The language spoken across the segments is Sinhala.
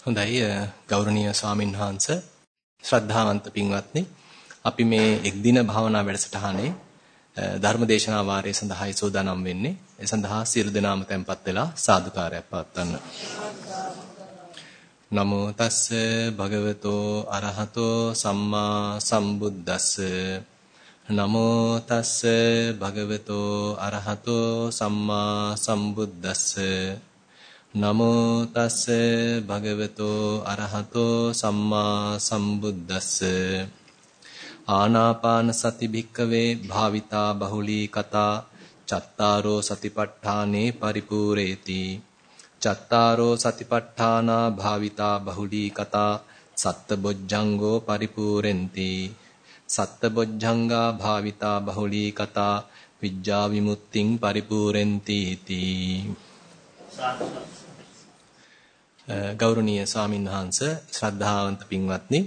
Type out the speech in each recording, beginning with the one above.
හොඳයි ගෞරවනීය ස්වාමින් වහන්සේ ශ්‍රද්ධාවන්ත පින්වත්නි අපි මේ එක් දින භාවනා වැඩසටහනේ ධර්මදේශනා වාරය සඳහායි සූදානම් වෙන්නේ. ඒ සඳහා සියලු දෙනාම tempත් වෙලා සාදුකාරයක් පවත්වන්න. නමෝ තස්ස භගවතෝ අරහතෝ සම්මා සම්බුද්දස්ස. නමෝ තස්ස භගවතෝ අරහතෝ සම්මා සම්බුද්දස්ස. නමෝ තස්ස භගවතෝ අරහතෝ සම්මා සම්බුද්දස්ස. ආනාපාන සති භික්කවේ භාවිතා බහුලී කතා චත්තාරෝ සතිපට්ඨානේ පරිපූරේති චත්තාරෝ සතිපට්ඨානා භාවිතා බහුලී කතා සත්තබොජ්ජංගෝ පරිපූරෙන්ති සත්තබොජ්ජංගා භාවිතා බහුලී කතා විඥා විමුක්තිං පරිපූරෙන්ති තී ගෞරවනීය ස්වාමින් වහන්සේ ශ්‍රද්ධාවන්ත පින්වත්නි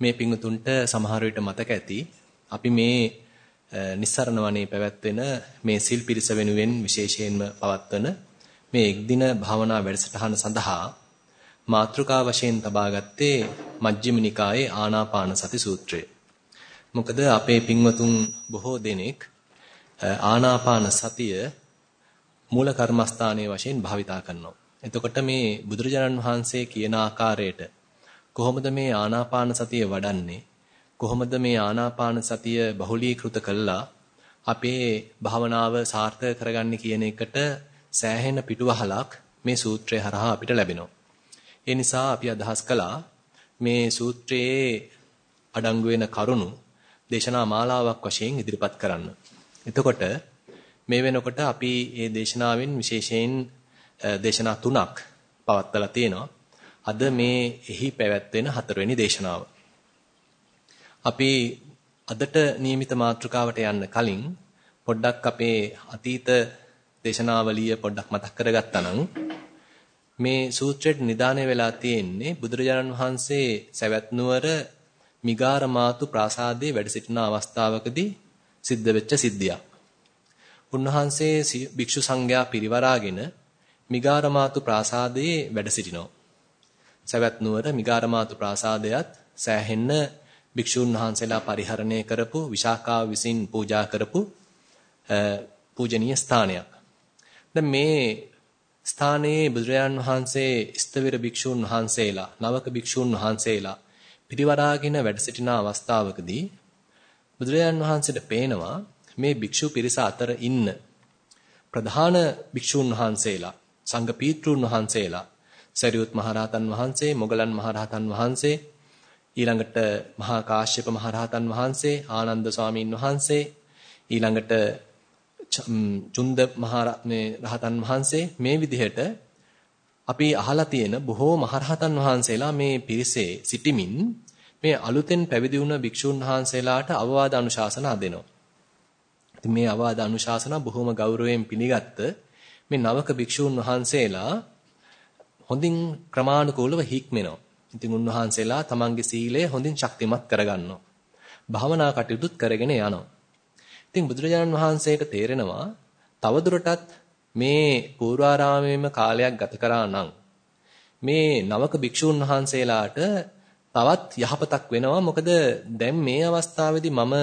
මේ පින්වතුන්ට සමහර විට මතක ඇති අපි මේ නිස්සරණ වනේ පැවැත්වෙන මේ සිල් පිරිස වෙනුවෙන් විශේෂයෙන්ම පවත්වන මේ එක්දින භාවනා වැඩසටහන සඳහා මාතෘකා වශයෙන් තබාගත්තේ මජ්ක්‍ධිම නිකායේ ආනාපාන සති සූත්‍රය. මොකද අපේ පින්වතුන් බොහෝ දෙනෙක් ආනාපාන සතිය මූල කර්මස්ථානයේ වශයෙන් භාවිතා කරනවා. එතකොට මේ බුදුරජාණන් වහන්සේ කියන ආකාරයට කොහොමද මේ ආනාපාන සතිය වඩන්නේ? කොහොමද මේ ආනාපාන සතිය බහුලීකృత කළා අපේ භාවනාව සාර්ථක කරගන්නේ කියන එකට සෑහෙන පිටුවහලක් මේ සූත්‍රය හරහා අපිට ලැබෙනවා. ඒ නිසා අපි අදහස් කළා මේ සූත්‍රයේ අඩංගු වෙන කරුණු දේශනා මාලාවක් වශයෙන් ඉදිරිපත් කරන්න. එතකොට මේ වෙනකොට අපි මේ දේශනාවෙන් විශේෂයෙන් දේශනා තුනක් පවත්වලා තියෙනවා. අද මේ එහි පැවැත්වෙන හතරවෙනි දේශනාව. අපි අදට નિયમિત මාතෘකාවට යන්න කලින් පොඩ්ඩක් අපේ අතීත දේශනාවලිය පොඩ්ඩක් මතක් කරගත්තා නම් මේ සූත්‍රයට නිදාණය වෙලා තියෙන්නේ බුදුරජාණන් වහන්සේ සවැත් නුවර මිගාරමාතු ප්‍රාසාදයේ වැඩ සිටින අවස්ථාවකදී සිද්ධ වෙච්ච සිද්ධියක්. උන්වහන්සේ භික්ෂු සංඝයා පිරිවරාගෙන මිගාරමාතු ප්‍රාසාදයේ වැඩ සිටිනවා. සවැත් නුවර මිගාරමාතු ප්‍රාසාදයත් සෑහෙන්න භික්ෂුන් වහන්සේලා පරිහරණය කරපු විශාඛාව විසින් පූජා කරපු පූජනීය ස්ථානයක්. දැන් මේ ස්ථානයේ බුදුරජාන් වහන්සේ ස්තවිර භික්ෂුන් වහන්සේලා නවක භික්ෂුන් වහන්සේලා පිරිවරාගෙන වැඩ සිටින අවස්ථාවකදී බුදුරජාන් වහන්සේට පේනවා මේ භික්ෂු පිරිස අතර ඉන්න ප්‍රධාන භික්ෂුන් වහන්සේලා සංඝ පීත්‍රුන් වහන්සේලා සරියුත් මහරහතන් වහන්සේ මොගලන් මහරහතන් වහන්සේ ඊළඟට මහා කාශ්‍යප මහරහතන් වහන්සේ ආනන්ද ස්වාමීන් වහන්සේ ඊළඟට චුන්ද මහරහතන් වහන්සේ මේ විදිහට අපි අහලා තියෙන බොහෝ මහරහතන් වහන්සේලා මේ පිරිසේ සිටිමින් මේ අලුතෙන් පැවිදි වුණ භික්ෂුන් වහන්සේලාට අවවාද අනුශාසනා දෙනවා. ඉතින් මේ අවවාද අනුශාසනා බොහොම ගෞරවයෙන් පිළිගත්ත මේ නවක භික්ෂූන් වහන්සේලා හොඳින් ක්‍රමානුකූලව හික්මෙනවා. ඉතින් උන්වහන්සේලා තමන්ගේ සීලය හොඳින් ශක්තිමත් කරගන්නවා. භාවනා කටයුතුත් කරගෙන යනවා. ඉතින් බුදුරජාණන් වහන්සේට තේරෙනවා තවදුරටත් මේ පූර්වාරාමයේම කාලයක් ගත කරා නම් මේ නවක භික්ෂූන් වහන්සේලාට තවත් යහපතක් වෙනවා මොකද දැන් මේ අවස්ථාවේදී මම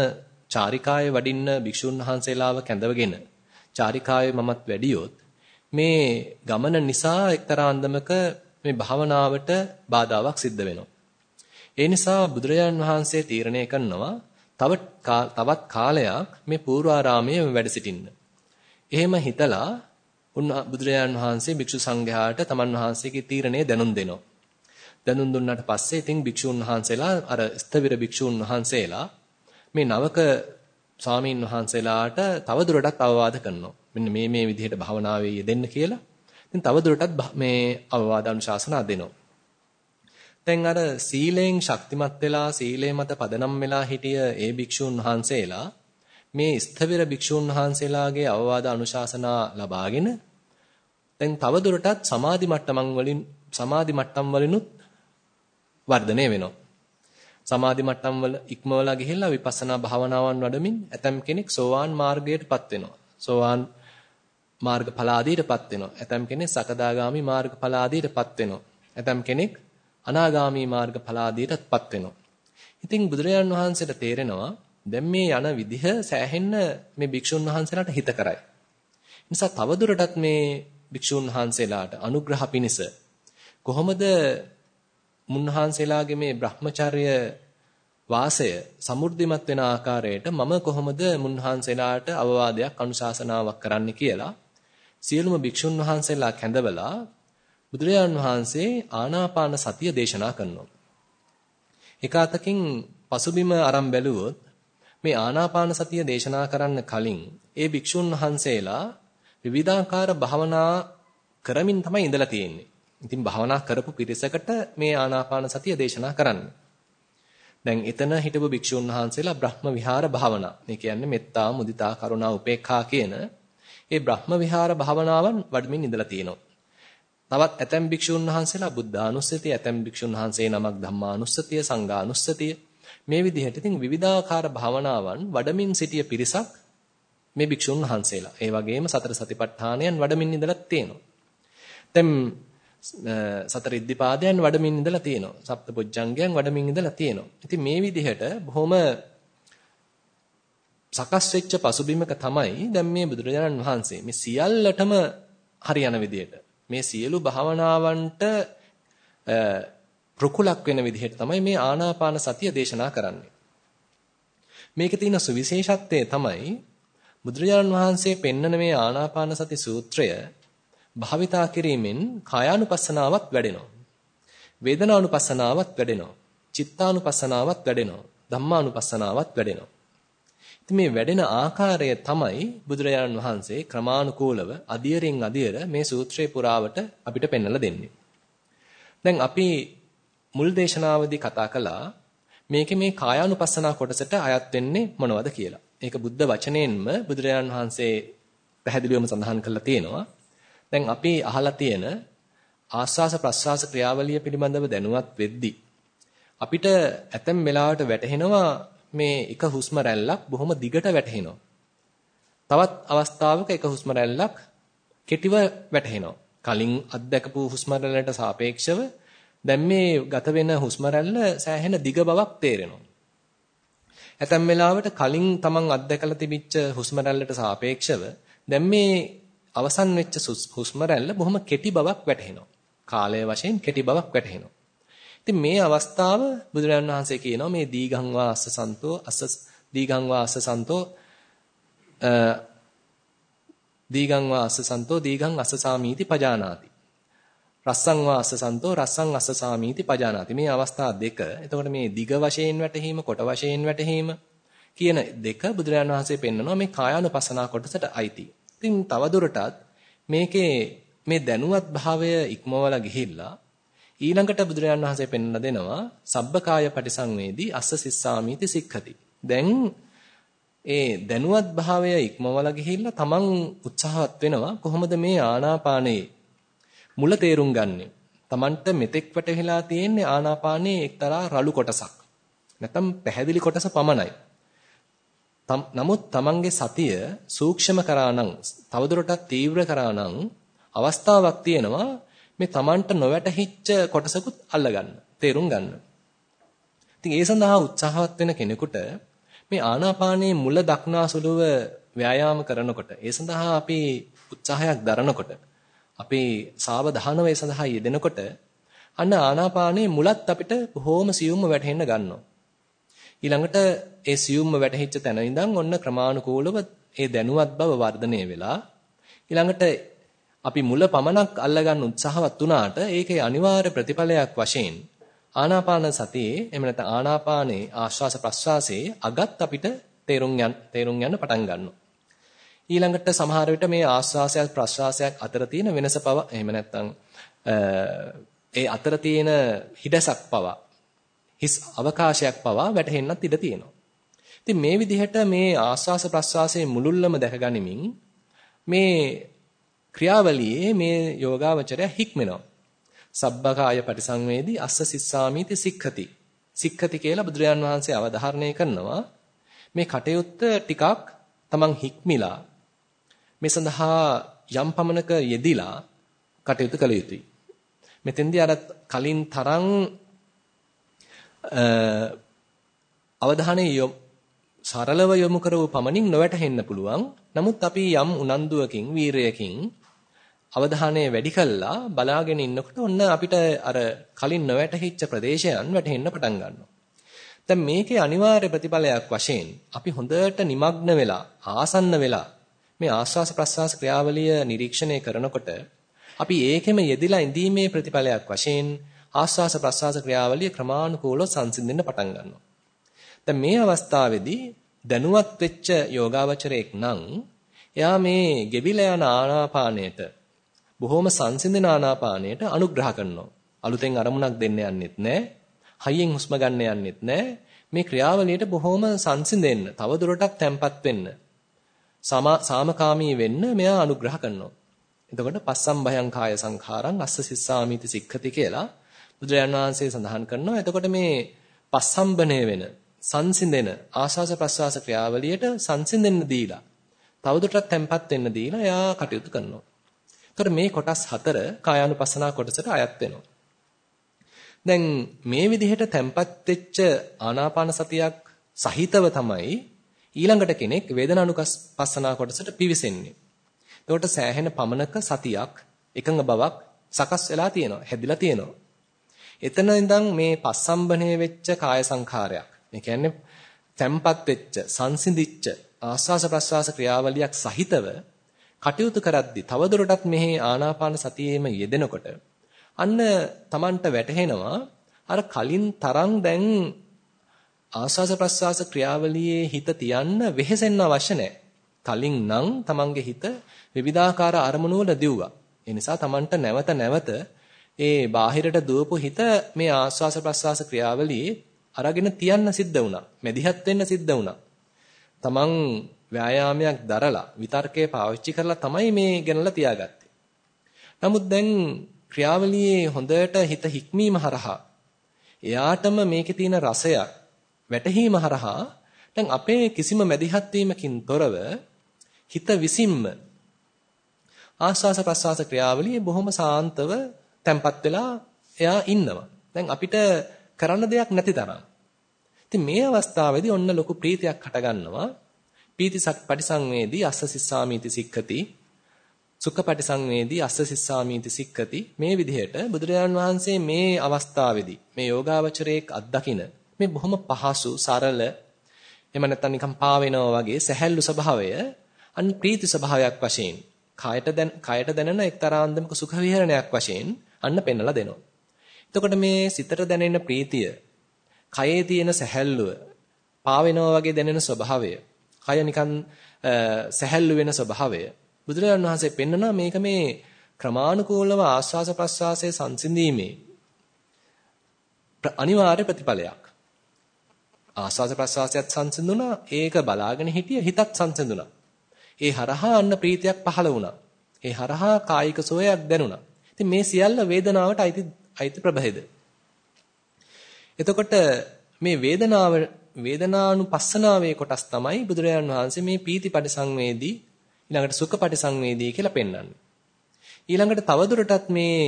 චාරිකාවේ වඩින්න භික්ෂුන් වහන්සේලාව කැඳවගෙන චාරිකාවේ මමත් වැඩියොත් මේ ගමන නිසා එක්තරා අන්දමක මේ භාවනාවට බාධාවක් සිද්ධ වෙනවා. ඒ නිසා බුදුරජාන් වහන්සේ තීරණය කරනවා තව තවත් කාලයක් මේ පූර්වාරාමයේ වැඩ සිටින්න. එහෙම හිතලා උන් බුදුරජාන් වහන්සේ භික්ෂු සංඝයාට තමන් වහන්සේගේ තීරණය දැනුම් දෙනවා. දැනුම් දුන්නාට පස්සේ ඉතින් භික්ෂුන් වහන්සේලා අර ස්තවිර භික්ෂුන් වහන්සේලා මේ නවක ස්වාමීන් වහන්සේලාට තවදුරටත් අවවාද කරනවා. මෙන්න මේ මේ විදිහට භාවනාවේ යෙදෙන්න කියලා. ඉතින් තවදුරටත් මේ අවවාද අනුශාසනා දෙනවා. දැන් අර සීලෙන් ශක්තිමත් වෙලා සීලය මත පදනම් වෙලා හිටිය ඒ භික්ෂුන් වහන්සේලා මේ ස්ථවිර භික්ෂුන් වහන්සේලාගේ අවවාද අනුශාසනා ලබාගෙන දැන් තවදුරටත් සමාධි මට්ටමන් වලින් සමාධි මට්ටම් වලිනුත් වර්ධනය වෙනවා. සමාධි මට්ටම් වල ඉක්මවලා ගිහිල්ලා විපස්සනා භාවනාවන් වඩමින් ඇතම් කෙනෙක් සෝවාන් මාර්ගයටපත් වෙනවා. සෝවාන් මාර්ගඵල ආදීටපත් වෙනවා. ඇතම් කෙනෙක් සකදාගාමි මාර්ගඵල ආදීටපත් වෙනවා. ඇතම් කෙනෙක් අනාගාමී මාර්ග ඵලාදීටත්පත් වෙනවා. ඉතින් බුදුරජාන් වහන්සේට තේරෙනවා දැන් මේ යන විදිහ සෑහෙන්න මේ භික්ෂුන් වහන්සේලාට හිත කරයි. නිසා තවදුරටත් මේ භික්ෂුන් වහන්සේලාට අනුග්‍රහ පිණිස කොහොමද මුන්වහන්සේලාගේ මේ Brahmacharya වාසය සමෘද්ධිමත් වෙන ආකාරයට මම කොහොමද මුන්වහන්සේලාට අවවාදයක් අනුශාසනාවක් කරන්න කියලා සියලුම භික්ෂුන් වහන්සේලා කැඳවලා බුදුරජාන් වහන්සේ ආනාපාන සතිය දේශනා කරනවා. එක අතකින් පසුබිම අරන් බැලුවොත් මේ ආනාපාන සතිය දේශනා කරන්න කලින් ඒ භික්ෂුන් වහන්සේලා විවිධාකාර භාවනා කරමින් තමයි ඉඳලා තියෙන්නේ. ඉතින් භාවනා කරපු පිරිසකට මේ ආනාපාන සතිය දේශනා කරන්නේ. දැන් එතන හිටපු භික්ෂුන් වහන්සේලා බ්‍රහ්ම විහාර භාවනා. මේ කියන්නේ මෙත්තා, මුදිතා, කරුණා, උපේක්ඛා කියන ඒ බ්‍රහ්ම විහාර භාවනාවන් වඩමින් ඉඳලා තියෙනවා. තවත් ඇතැම් භික්ෂුන් වහන්සේලා බුද්ධානුස්සතිය, ඇතැම් භික්ෂුන් වහන්සේ නමක් ධම්මානුස්සතිය, සංඝානුස්සතිය මේ විදිහට ඉතින් විවිධාකාර භාවනාවන් වඩමින් සිටිය පිරිසක් මේ භික්ෂුන් වහන්සේලා. ඒ වගේම සතර සතිපට්ඨානයන් වඩමින් ඉඳලා තියෙනවා. දැන් සතර ඉද්ධිපාදයන් වඩමින් ඉඳලා තියෙනවා. සප්තපොච්චංගයන් වඩමින් ඉඳලා තියෙනවා. ඉතින් මේ විදිහට බොහොම සකස් වෙච්ච පසුබිමක තමයි දැන් මේ බුදුරජාණන් වහන්සේ මේ සියල්ලටම හරියන විදිහට මේ සියලු භාවනාවන්ට ප්‍රකුලක් වෙන විදිහට තමයි මේ ආනාපාන සතිය දේශනා කරන්නේ. මේකේ තියෙන සුවිශේෂත්වය තමයි බුදුරජාණන් වහන්සේ පෙන්නන මේ ආනාපාන සති සූත්‍රය භාවිතා කිරීමෙන් කායානුපස්සනාවත් වැඩෙනවා. වේදනානුපස්සනාවත් වැඩෙනවා. චිත්තානුපස්සනාවත් වැඩෙනවා. ධම්මානුපස්සනාවත් වැඩෙනවා. ඉතින් මේ වැඩෙන ආකාරය තමයි බුදුරජාණන් වහන්සේ ක්‍රමානුකූලව අධියරින් අධියර මේ සූත්‍රේ පුරාවට අපිට පෙන්වලා දෙන්නේ. දැන් අපි මුල් දේශනාවදී කතා කළා මේකේ මේ කායානුපස්සනා කොටසට අයත් වෙන්නේ මොනවද කියලා. ඒක බුද්ධ වචනයෙන්ම බුදුරජාණන් වහන්සේ පැහැදිලිවම සඳහන් කරලා තියෙනවා. දැන් අපි අහලා තියෙන ආස්වාස ප්‍රස්වාස ක්‍රියාවලිය පිළිබඳව දැනුවත් වෙද්දී අපිට ඇතැම් වෙලාවට වැටහෙනවා මේ එක හුස්ම රැල්ලක් බොහොම දිගට වැටහෙනවා. තවත් අවස්ථාවක එක හුස්ම රැල්ලක් කෙටිව වැටහෙනවා. කලින් අත්දැකපු හුස්ම රැල්ලට සාපේක්ෂව දැන් මේ ගත වෙන හුස්ම රැල්ල සෑහෙන දිග බවක් තේරෙනවා. ඇතැම් වෙලාවට කලින් තමන් අත්දැකලා තිබිච්ච හුස්ම රැල්ලට සාපේක්ෂව දැන් මේ අවසන් වෙච්ච හුස්ම රැල්ල බොහොම කෙටි බවක් වැටහෙනවා. කාලය වශයෙන් කෙටි බවක් වැටහෙනවා. ඉතින් මේ අවස්ථාව බුදුරජාණන් වහන්සේ කියනවා මේ දීඝං වා අස්ස සන්තෝ අස්ස දීඝං වා අස්ස සන්තෝ දීඝං වා අස්ස සන්තෝ දීඝං අස්ස සාමීති පජානාති. රස්සං වා අස්ස සන්තෝ රස්සං අස්ස සාමීති පජානාති. මේ අවස්ථා දෙක. එතකොට මේ දිග වශයෙන් වැටහීම කොට වශයෙන් වැටහීම කියන දෙක බුදුරජාණන් වහන්සේ පෙන්නනවා මේ කායානුපසනා කොටසට අයිති. ඉතින් තවදුරටත් මේකේ මේ දැනුවත් භාවය ඉක්මවලා ගිහිල්ලා ඊළඟට බුදුරජාණන් වහන්සේ පෙන්වලා දෙනවා සබ්බකාය පටිසංවේදී අස්ස සිස්සාමීති සික්ඛති. දැන් ඒ දැනුවත් භාවය ඉක්මවලා ගිහිල්ලා තමන් උත්සාහවත් වෙනවා කොහොමද මේ ආනාපානයේ මුල තේරුම් ගන්නෙ. තමන්ට මෙතෙක් වැටහිලා තියෙන්නේ ආනාපානයේ එක්තරා රළු කොටසක්. නැත්නම් පැහැදිලි කොටස පමණයි. නමුත් තමන්ගේ සතිය සූක්ෂම කරා නම් තවදුරටත් තීව්‍ර කරා නම් අවස්ථාවක් තියෙනවා මේ Tamanට නොවැටහිච්ච කොටසකුත් අල්ලගන්න, තේරුම් ගන්න. ඉතින් ඒ සඳහා උත්සාහවත් වෙන කෙනෙකුට මේ ආනාපානයේ මුල දක්නා සුළුව ව්‍යායාම කරනකොට ඒ සඳහා අපි උත්සාහයක් දරනකොට අපි සාවධානව ඒ සඳහා යෙදෙනකොට අන්න ආනාපානයේ මුලත් අපිට බොහොම සියුම්ව වැටහෙන්න ගන්නවා. ඊළඟට ඒ සියුම්ව වැටහිච්ච තැන ඉඳන් ඔන්න ක්‍රමානුකූලව ඒ දැනුවත් බව වර්ධනය වෙලා ඊළඟට අපි මුල පමණක් අල්ලගන්න උත්සාහවත් වුණාට ඒකේ අනිවාර්ය ප්‍රතිඵලයක් වශයෙන් ආනාපාන සතියේ එහෙම නැත්නම් ආනාපානයේ ආශ්වාස ප්‍රශ්වාසයේ අගත් අපිට තේරුම් යන තේරුම් යන පටන් ගන්නවා. ඊළඟට සමහර විට මේ ආශ්වාසයක් ප්‍රශ්වාසයක් අතර තියෙන වෙනස පව එහෙම නැත්නම් ඒ අතර තියෙන හිඩසක් පව හිස් අවකාශයක් පව වැටහෙන්නත් ඉඩ තියෙනවා. ඉතින් මේ විදිහට මේ ආශ්වාස ප්‍රශ්වාසයේ මුලුල්ලම දැකගනිමින් මේ ක්‍රියාවලියේ මේ යෝගාවචරය හික්මෙනවා. සබ්බකාය පරිසංවේදී අස්ස සිස්සාමීති සික්ඛති. සික්ඛති කියලා බුදුරජාන් වහන්සේ අවධාරණය කරනවා. මේ කටයුත්ත ටිකක් තමන් හික්මිලා මේ සඳහා යම් පමණක යෙදිලා කටයුතු කළ යුතුයි. මෙතෙන්දී අර කලින් තරම් අවධානය සරලව යොමු කරව පමණින් නොවැටහෙන්න පුළුවන්. නමුත් අපි යම් උනන්දුවකින් වීරයකින් අවධානය වැඩි කළා බලාගෙන ඉන්නකොට ඔන්න අපිට අර කලින් නොවැටහිච්ච ප්‍රදේශයන් වැටහෙන්න පටන් ගන්නවා. දැන් මේකේ අනිවාර්ය ප්‍රතිඵලයක් වශයෙන් අපි හොඳට নিমগ্ন වෙලා ආසන්න වෙලා මේ ආස්වාස ප්‍රස්වාස ක්‍රියාවලිය නිරීක්ෂණය කරනකොට අපි ඒකෙම යෙදිලා ඉඳීමේ ප්‍රතිඵලයක් වශයෙන් ආස්වාස ප්‍රස්වාස ක්‍රියාවලිය ක්‍රමානුකූලව සංසිඳෙන්න පටන් ගන්නවා. දැන් මේ අවස්ථාවේදී දැනුවත් වෙච්ච යෝගාවචරයෙක් නම් එයා මේ ගෙවිලා යන ආනාපානයට බොහොම සංසිඳන ආනාපානයට අනුග්‍රහ කරනවා. අලුතෙන් අරමුණක් දෙන්න යන්නෙත් නැහැ. හයියෙන් හුස්ම ගන්න යන්නෙත් නැහැ. මේ ක්‍රියාවලියට බොහොම සංසිඳෙන්න, තව දුරටත් තැම්පත් වෙන්න, සාමකාමී වෙන්න මෙයා අනුග්‍රහ කරනවා. එතකොට පස්සම් භයං කාය සංඛාරං අස්ස සිස්සාමිති සික්ඛති කියලා බුදුරජාණන් වහන්සේ සඳහන් කරනවා. එතකොට මේ පස්සම්බණය වෙන සංසිඳෙන ආශාස ප්‍රසවාස ක්‍රියාවලියට සංසිඳෙන්න දීලා තවදුරටත් තැම්පත් වෙන්න දීලා එයා කටයුතු කරනවා. ඒතර මේ කොටස් හතර කායානුපස්සනා කොටසට අයත් වෙනවා. දැන් මේ විදිහට තැම්පත් වෙච්ච ආනාපාන සතියක් සහිතව තමයි ඊළඟට කෙනෙක් වේදනානුපස්සනා කොටසට පිවිසෙන්නේ. එතකොට සෑහෙන පමනක සතියක් එකඟ බවක් සකස් වෙලා තියෙනවා, හැදිලා තියෙනවා. එතන ඉඳන් මේ පස්සම්බනේ වෙච්ච කාය සංඛාරයක්. මේ කියන්නේ තැම්පත් වෙච්ච, සංසිඳිච්ච ආස්වාස ප්‍රස්වාස ක්‍රියාවලියක් සහිතව කටයුතු කරද්දී තවදුරටත් මෙහි ආනාපාන සතියේම යෙදෙනකොට අන්න Tamanට වැටහෙනවා අර කලින් තරම් දැන් ආස්වාස ප්‍රස්වාස ක්‍රියාවලියේ හිත තියන්න වෙහෙසෙන්න අවශ්‍ය නැහැ. කලින් නම් Tamanගේ හිත විවිධාකාර අරමුණු වල දිව්වා. ඒ නිසා Tamanට නැවත නැවත ඒ බාහිරට දුවපු හිත මේ ආස්වාස ප්‍රස්වාස ක්‍රියාවලියේ අරගෙන තියන්න සිද්ධ වුණා. මෙදිහත් වෙන්න සිද්ධ වුණා. Taman ව්‍යායාමයක් දරලා විතර්කයේ පාවිච්චි කරලා තමයි මේ ගෙනලා තියාගත්තේ. නමුත් දැන් ක්‍රියාවලියේ හොඳට හිත හික්මීම හරහා එයාටම මේකේ තියෙන රසයක් වැටහීම හරහා දැන් අපේ කිසිම මැදිහත් වීමකින් තොරව හිත විසින්ම ආස්වාස ප්‍රස්වාස ක්‍රියාවලියේ බොහොම සාන්තව තැම්පත් වෙලා එයා ඉන්නවා. දැන් අපිට කරන්න දෙයක් නැති තරම්. ඉතින් මේ අවස්ථාවේදී ඔන්න ලොකු ප්‍රීතියක් හටගන්නවා. පීතිසක් පටිසංවේදී අස්ස සිස්සාමීති සික්ඛති. සුඛ පටිසංවේදී අස්ස සිස්සාමීති සික්ඛති. මේ විදිහට බුදුරජාන් වහන්සේ මේ අවස්ථාවේදී මේ යෝගාවචරයේ අත්දකින මේ බොහොම පහසු සරල එහෙම නැත්නම් නිකන් පාවෙනවා වගේ සැහැල්ලු ස්වභාවය අන් ප්‍රීති ස්වභාවයක් වශයෙන් කායට දැන කායට දැනෙන එක්තරා අන්දමක සුඛ විහරණයක් වශයෙන් අන්න පෙන්වලා දෙනවා. එතකොට මේ සිතට දැනෙන ප්‍රීතිය, කයේ තියෙන සැහැල්ලුව, පාවෙනවා වගේ දැනෙන ස්වභාවය, කය නිකන් සැහැල්ලු වෙන ස්වභාවය බුදුරජාණන් වහන්සේ පෙන්වනවා මේක මේ ක්‍රමානුකූලව ආස්වාස ප්‍රස්වාසයේ සංසිඳීමේ අනිවාර්ය ප්‍රතිඵලයක්. ආස්වාස ප්‍රස්වාසයත් සංසිඳුණා ඒක බලාගෙන හිටිය හිතත් සංසිඳුණා. ඒ හරහා අන්න ප්‍රීතියක් පහළ වුණා. ඒ හරහා කායික සෝයක් දැනුණා. ඉතින් මේ සියල්ල වේදනාවට අයිති අයිති ප්‍රභේද. එතකොට මේ වේදනාව වේදනානුපස්සනාවේ කොටස් තමයි බුදුරජාණන් වහන්සේ මේ පීති පරිසංවේදී ඊළඟට සුඛ පරිසංවේදී කියලා පෙන්වන්නේ. ඊළඟට තවදුරටත් මේ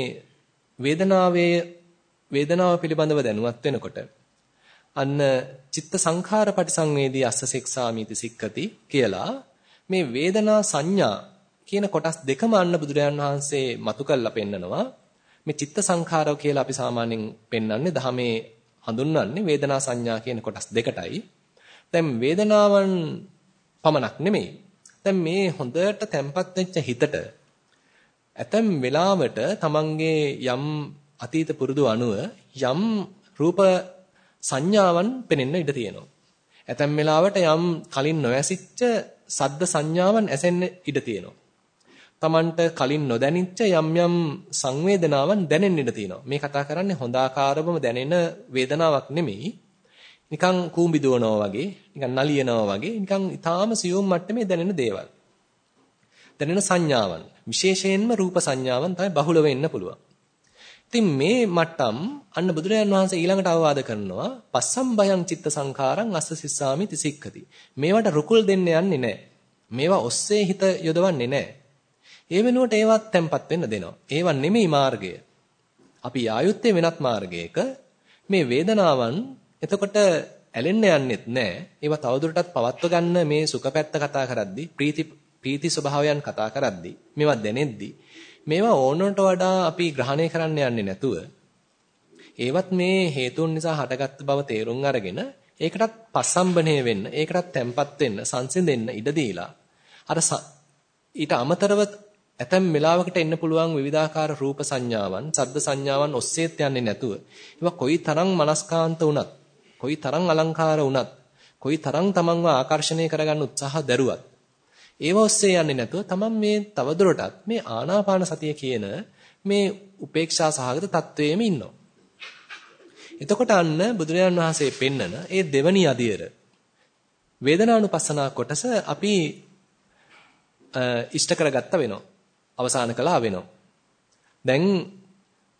වේදනාවේ වේදනාව පිළිබඳව දැනුවත් වෙනකොට අන්න චිත්ත සංඛාර පරිසංවේදී අස්ස සෙක්සාමීති සික්කති කියලා මේ වේදනා සංඥා කියන කොටස් දෙකම අන්න බුදුරජාන් වහන්සේ මතු කරලා පෙන්නනවා. මේ චිත්ත සංඛාරව කියලා අපි සාමාන්‍යයෙන් පෙන්වන්නේ ධමේ හඳුන්වන්නේ වේදනා සංඥා කියන කොටස් දෙකටයි. දැන් වේදනාවන් පමණක් නෙමෙයි. දැන් මේ හොඳට තැම්පත් වෙච්ච හිතට ඇතම් වෙලාවට තමන්ගේ යම් අතීත පුරුදු අනුව යම් රූප සංඥාවන් පෙනෙන්න ඉඩ තියෙනවා. ඇතම් වෙලාවට යම් කලින් නොඇසිච්ච සද්ද සංඥාවන් ඇසෙන්න ඉඩ තියෙනවා. Tamanට කලින් නොදැනිච්ච යම් යම් සංවේදනාවන් දැනෙන්න ඉඩ තියෙනවා. මේ කතා කරන්නේ හොඳ ආකාරවම දැනෙන වේදනාවක් නෙමෙයි. නිකන් කූඹි දුවනවා වගේ, නිකන් නලියනවා වගේ, නිකන් ඊටාම සියුම් මට්ටමේ දැනෙන දේවල්. දැනෙන සංඥාවන්. විශේෂයෙන්ම රූප සංඥාවන් තමයි බහුල වෙන්න පුළුවන්. ඉතින් මේ මට්ටම් අන්න බුදුරජාන් වහන්සේ ඊළඟට අවවාද කරනවා පස්සම් භයං චිත්ත සංඛාරං අස්ස සිස්සාමි තිසික්ඛති. මේවට රුකුල් දෙන්න යන්නේ නැහැ. මේවා ඔස්සේ හිත යොදවන්නේ නැහැ. ඒ වෙනුවට ඒවත් තැම්පත් වෙන්න දෙනවා. ඒවා නෙමෙයි මාර්ගය. අපි ආයුත්තේ වෙනත් මාර්ගයක මේ වේදනාවන් එතකොට ඇලෙන්න යන්නෙත් නැහැ. ඒවා තවදුරටත් පවත්ව ගන්න මේ සුඛ පැත්ත කතා කරද්දී ප්‍රීති ප්‍රීති ස්වභාවයන් කතා කරද්දී මේවා දැනෙද්දී මේවා ඕනකට වඩා අපි ග්‍රහණය කරන්න යන්නේ නැතුව ඒවත් මේ හේතුන් නිසා හටගත්ත බව තේරුම් අරගෙන ඒකටත් පස්සම්බනේ වෙන්න ඒකටත් තැම්පත් වෙන්න සංසිඳෙන්න ඉඩ දීලා අර ඊට අමතරව ඇතැම් වෙලාවකට එන්න පුළුවන් විවිධාකාර රූප සංඥාවන්, සද්ද සංඥාවන් ඔස්සේත් යන්නේ නැතුව ඒවා කොයි තරම් මනස්කාන්ත වුණත්, කොයි තරම් අලංකාර වුණත්, කොයි තරම් තමන්ව ආකර්ෂණය කරගන්න උත්සාහ දරුවත් ඒව ඔස්සේ යන්නේ නැතුව තමන් මේ තවදුරටත් මේ ආනාපාන සතිය කියන මේ උපේක්ෂා සහගත තත්වයේම ඉන්නවා. එතකොට අන්න බුදුරජාණන් වහන්සේ පෙන්නන ඒ දෙවනි අදියර වේදනානුපස්සනා කොටස අපි ඉෂ්ට කරගත්ත වෙනවා. අවසන් කළා වෙනවා. දැන්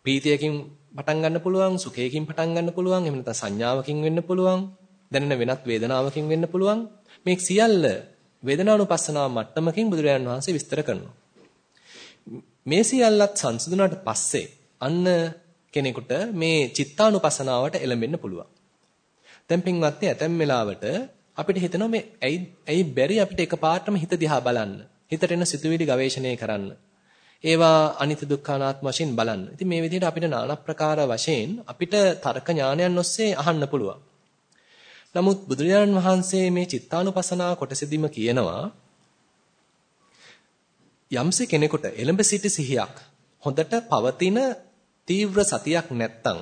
ප්‍රීතියකින් පටන් ගන්න පුළුවන්, සුඛයකින් පටන් ගන්න පුළුවන්, එහෙම නැත්නම් සංඥාවකින් වෙන්න පුළුවන්, දැනෙන වෙනත් වේදනාවකින් වෙන්න පුළුවන්. මේ සියල්ල වේදනානුපස්සනාව මට්ටමකින් බුදුරජාණන් වහන්සේ විස්තර කරනවා. මේ සියල්ලත් සංසිඳුණාට පස්සේ අන්න කෙනෙකුට මේ චිත්තානුපස්සනාවට එළඹෙන්න පුළුවන්. දැන් පින්වත්නි ඇතැම් වෙලාවට අපිට හිතෙනවා මේ ඇයි ඇයි බැරි අපිට එකපාරටම හිත දිහා බලන්න. හිතට එන සිතුවිලි ගවේෂණය කරන්න. ඒවා අනිත්‍ය දුක්ඛානාත්ම වශයෙන් බලන්න. ඉතින් මේ විදිහට අපිට নানা ප්‍රකාර වශයෙන් අපිට තර්ක ඥානයන් ඔස්සේ අහන්න පුළුවන්. නමුත් බුදුරජාණන් වහන්සේ මේ චිත්තානුපසනාව කොටසෙදිම කියනවා යම්සේ කෙනෙකුට එළඹ සිටි සිහියක් හොඳට පවතින තීව්‍ර සතියක් නැත්තම්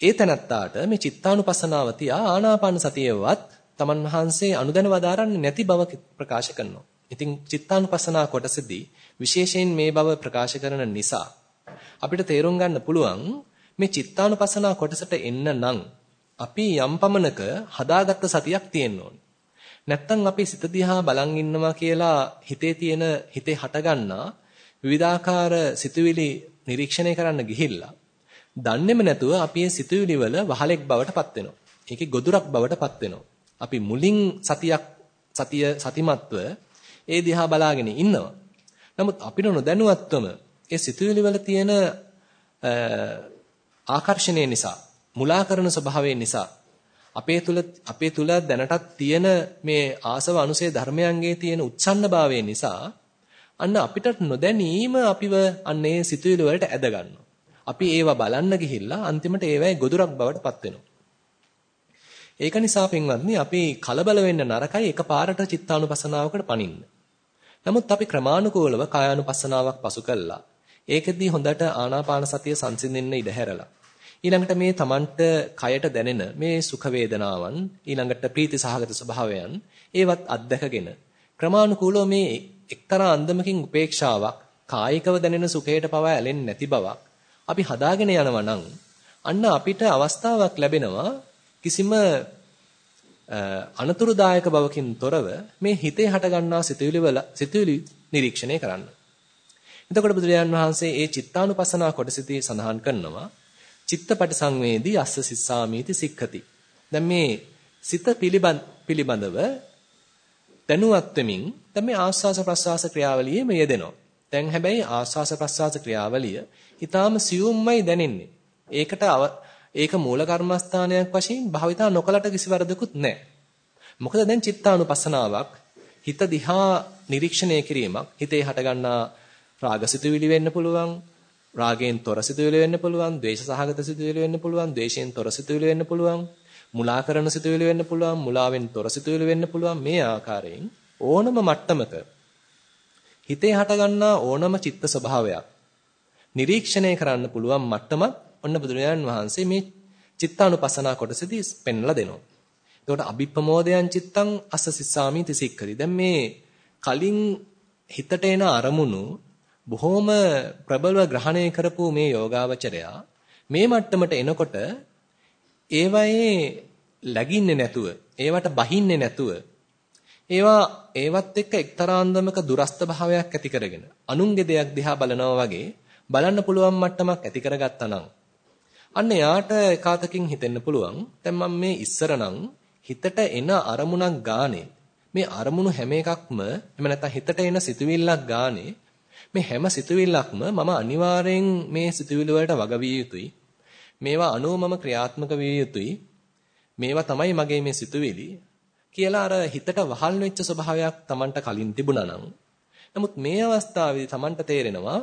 ඒ තැනත්තාට මේ චිත්තානුපසනාව තියා ආනාපාන සතියවත් තමන් වහන්සේ අනුදැන වදාරන්නේ නැති බව ප්‍රකාශ කරනවා. ඉතින් චිත්තානුපස්සනා කොටසදී විශේෂයෙන් මේ බව ප්‍රකාශ කරන නිසා අපිට තේරුම් ගන්න පුළුවන් මේ චිත්තානුපස්සනා කොටසට එන්න නම් අපි යම් පමණක හදාගත්ත සතියක් තියෙන්න ඕනේ. නැත්තම් අපි සිත දිහා බලන් ඉන්නවා කියලා හිතේ තියෙන හිතේ හටගන්නා විවිධාකාර සිතුවිලි නිරීක්ෂණය කරන්න ගිහිල්ලා දන්නේම නැතුව අපි මේ සිතුවිලි වල වහලෙක් බවට පත් වෙනවා. ඒකේ ගොදුරක් බවට පත් වෙනවා. අපි මුලින් සතියක් සතිය සතිමත්ව ඒ දිහා බලාගෙන ඉන්නවා. නමුත් අපිට නොදැනුවත්වම ඒ සිතුවිලි වල තියෙන ආකර්ෂණය නිසා, මුලා කරන ස්වභාවය නිසා අපේ තුල අපේ තුල දැනටත් තියෙන මේ ආසව අනුසේ ධර්මයන්ගේ තියෙන උච්ඡන්නභාවය නිසා අන්න අපිට නොදැනීම අපිව අන්නේ සිතුවිලි වලට ඇද ගන්නවා. අපි ඒවා බලන්න ගිහිල්ලා අන්තිමට ඒවයි ගොදුරක් බවට පත් වෙනවා. ඒක නිසා පින්වත්නි අපි කලබල වෙන්න නරකයි එකපාරට චිත්තානුපසනාවකට පනින්න. නමුත් අපි ක්‍රමානුකූලව කායානුපස්සනාවක් පසු කළා. ඒකෙදී හොඳට ආනාපාන සතිය සංසිඳෙන්න ඉඩ හැරලා. ඊළඟට මේ Tamanට කයට දැනෙන මේ සුඛ වේදනාවන් ඊළඟට ප්‍රීති සහගත ස්වභාවයන් ඒවත් අත්දැකගෙන ක්‍රමානුකූලව මේ එක්තරා අන්දමකින් උපේක්ෂාවක් කායිකව දැනෙන සුඛයට පවා ඇලෙන්නේ නැති බවක් අපි හදාගෙන යනවා නම් අන්න අපිට අවස්ථාවක් ලැබෙනවා කිසිම අනතුරුදායක බවකින් තොරව මේ හිතේ හටගන්නා සිතුවිලි වල සිතුවිලි නිරීක්ෂණය කරන්න. එතකොට බුදුරජාන් වහන්සේ ඒ චිත්තානුපස්සනා කොටසදී සඳහන් කරනවා චිත්තපටි සංවේදී අස්ස සිස්සාමීති සික්ඛති. දැන් මේ සිත පිළිබඳව දැනුවත් වෙමින් දැන් මේ ආස්වාස ප්‍රස්වාස ක්‍රියාවලියේ මේ යෙදෙනවා. දැන් හැබැයි ආස්වාස ප්‍රස්වාස ක්‍රියාවලිය ඊටාම සියුම්මයි දැනෙන්නේ. ඒකට ඒක මූල කර්මස්ථානයක් වශයෙන් භාවිතා නොකලට කිසි වරදකුත් නැහැ. මොකද දැන් චිත්තානුපස්සනාවක් හිත දිහා නිරීක්ෂණය කිරීමක් හිතේ හටගන්නා රාගසිතුවිලි වෙන්න පුළුවන් රාගයෙන් තොර සිතුවිලි වෙන්න පුළුවන් ද්වේෂ සහගත සිතුවිලි වෙන්න පුළුවන් ද්වේෂයෙන් තොර සිතුවිලි වෙන්න පුළුවන් මුලා කරන සිතුවිලි වෙන්න පුළුවන් මුලාවෙන් තොර සිතුවිලි වෙන්න පුළුවන් මේ ආකාරයෙන් ඕනම මට්ටමක හිතේ හටගන්නා ඕනම චිත්ත ස්වභාවයක් නිරීක්ෂණය කරන්න පුළුවන් මට්ටමක් ඔන්න බුදුරජාණන් වහන්සේ මේ චිත්තානුපස්සනා කොටසදී පෙන්ලා දෙනවා. එතකොට අභිප්‍රමෝදයන් චිත්තං අස්ස සිස්සාමි තිසික්කති. දැන් මේ කලින් හිතට එන අරමුණු බොහොම ප්‍රබලව ග්‍රහණය කරපු මේ යෝගාවචරයා මේ මට්ටමට එනකොට ඒවයේ läගින්නේ නැතුව ඒවට බහින්නේ නැතුව ඒවා ඒවත් එක්ක එක්තරා අන්දමක දුරස්ත භාවයක් ඇති කරගෙන අනුන්ගේ දෙයක් දිහා බලනවා වගේ බලන්න පුළුවන් මට්ටමක් ඇති කරගත්තා නම් අන්න යාට එකාතකින් හිතෙන්න පුළුවන් දැන් මම මේ ඉස්සර නම් හිතට එන අරමුණක් ගානේ මේ අරමුණු හැම එකක්ම එහෙම නැත්නම් හිතට එන සිතුවිල්ලක් ගානේ මේ හැම සිතුවිල්ලක්ම මම අනිවාර්යෙන් මේ සිතුවිලි වලට වග විය යුතුයි. මේවා අනුව මම ක්‍රියාත්මක විය යුතුයි. මේවා තමයි මගේ මේ සිතුවිලි කියලා අර හිතට වහල් වෙච්ච ස්වභාවයක් Tamanට කලින් තිබුණා නම් නමුත් මේ අවස්ථාවේදී Tamanට තේරෙනවා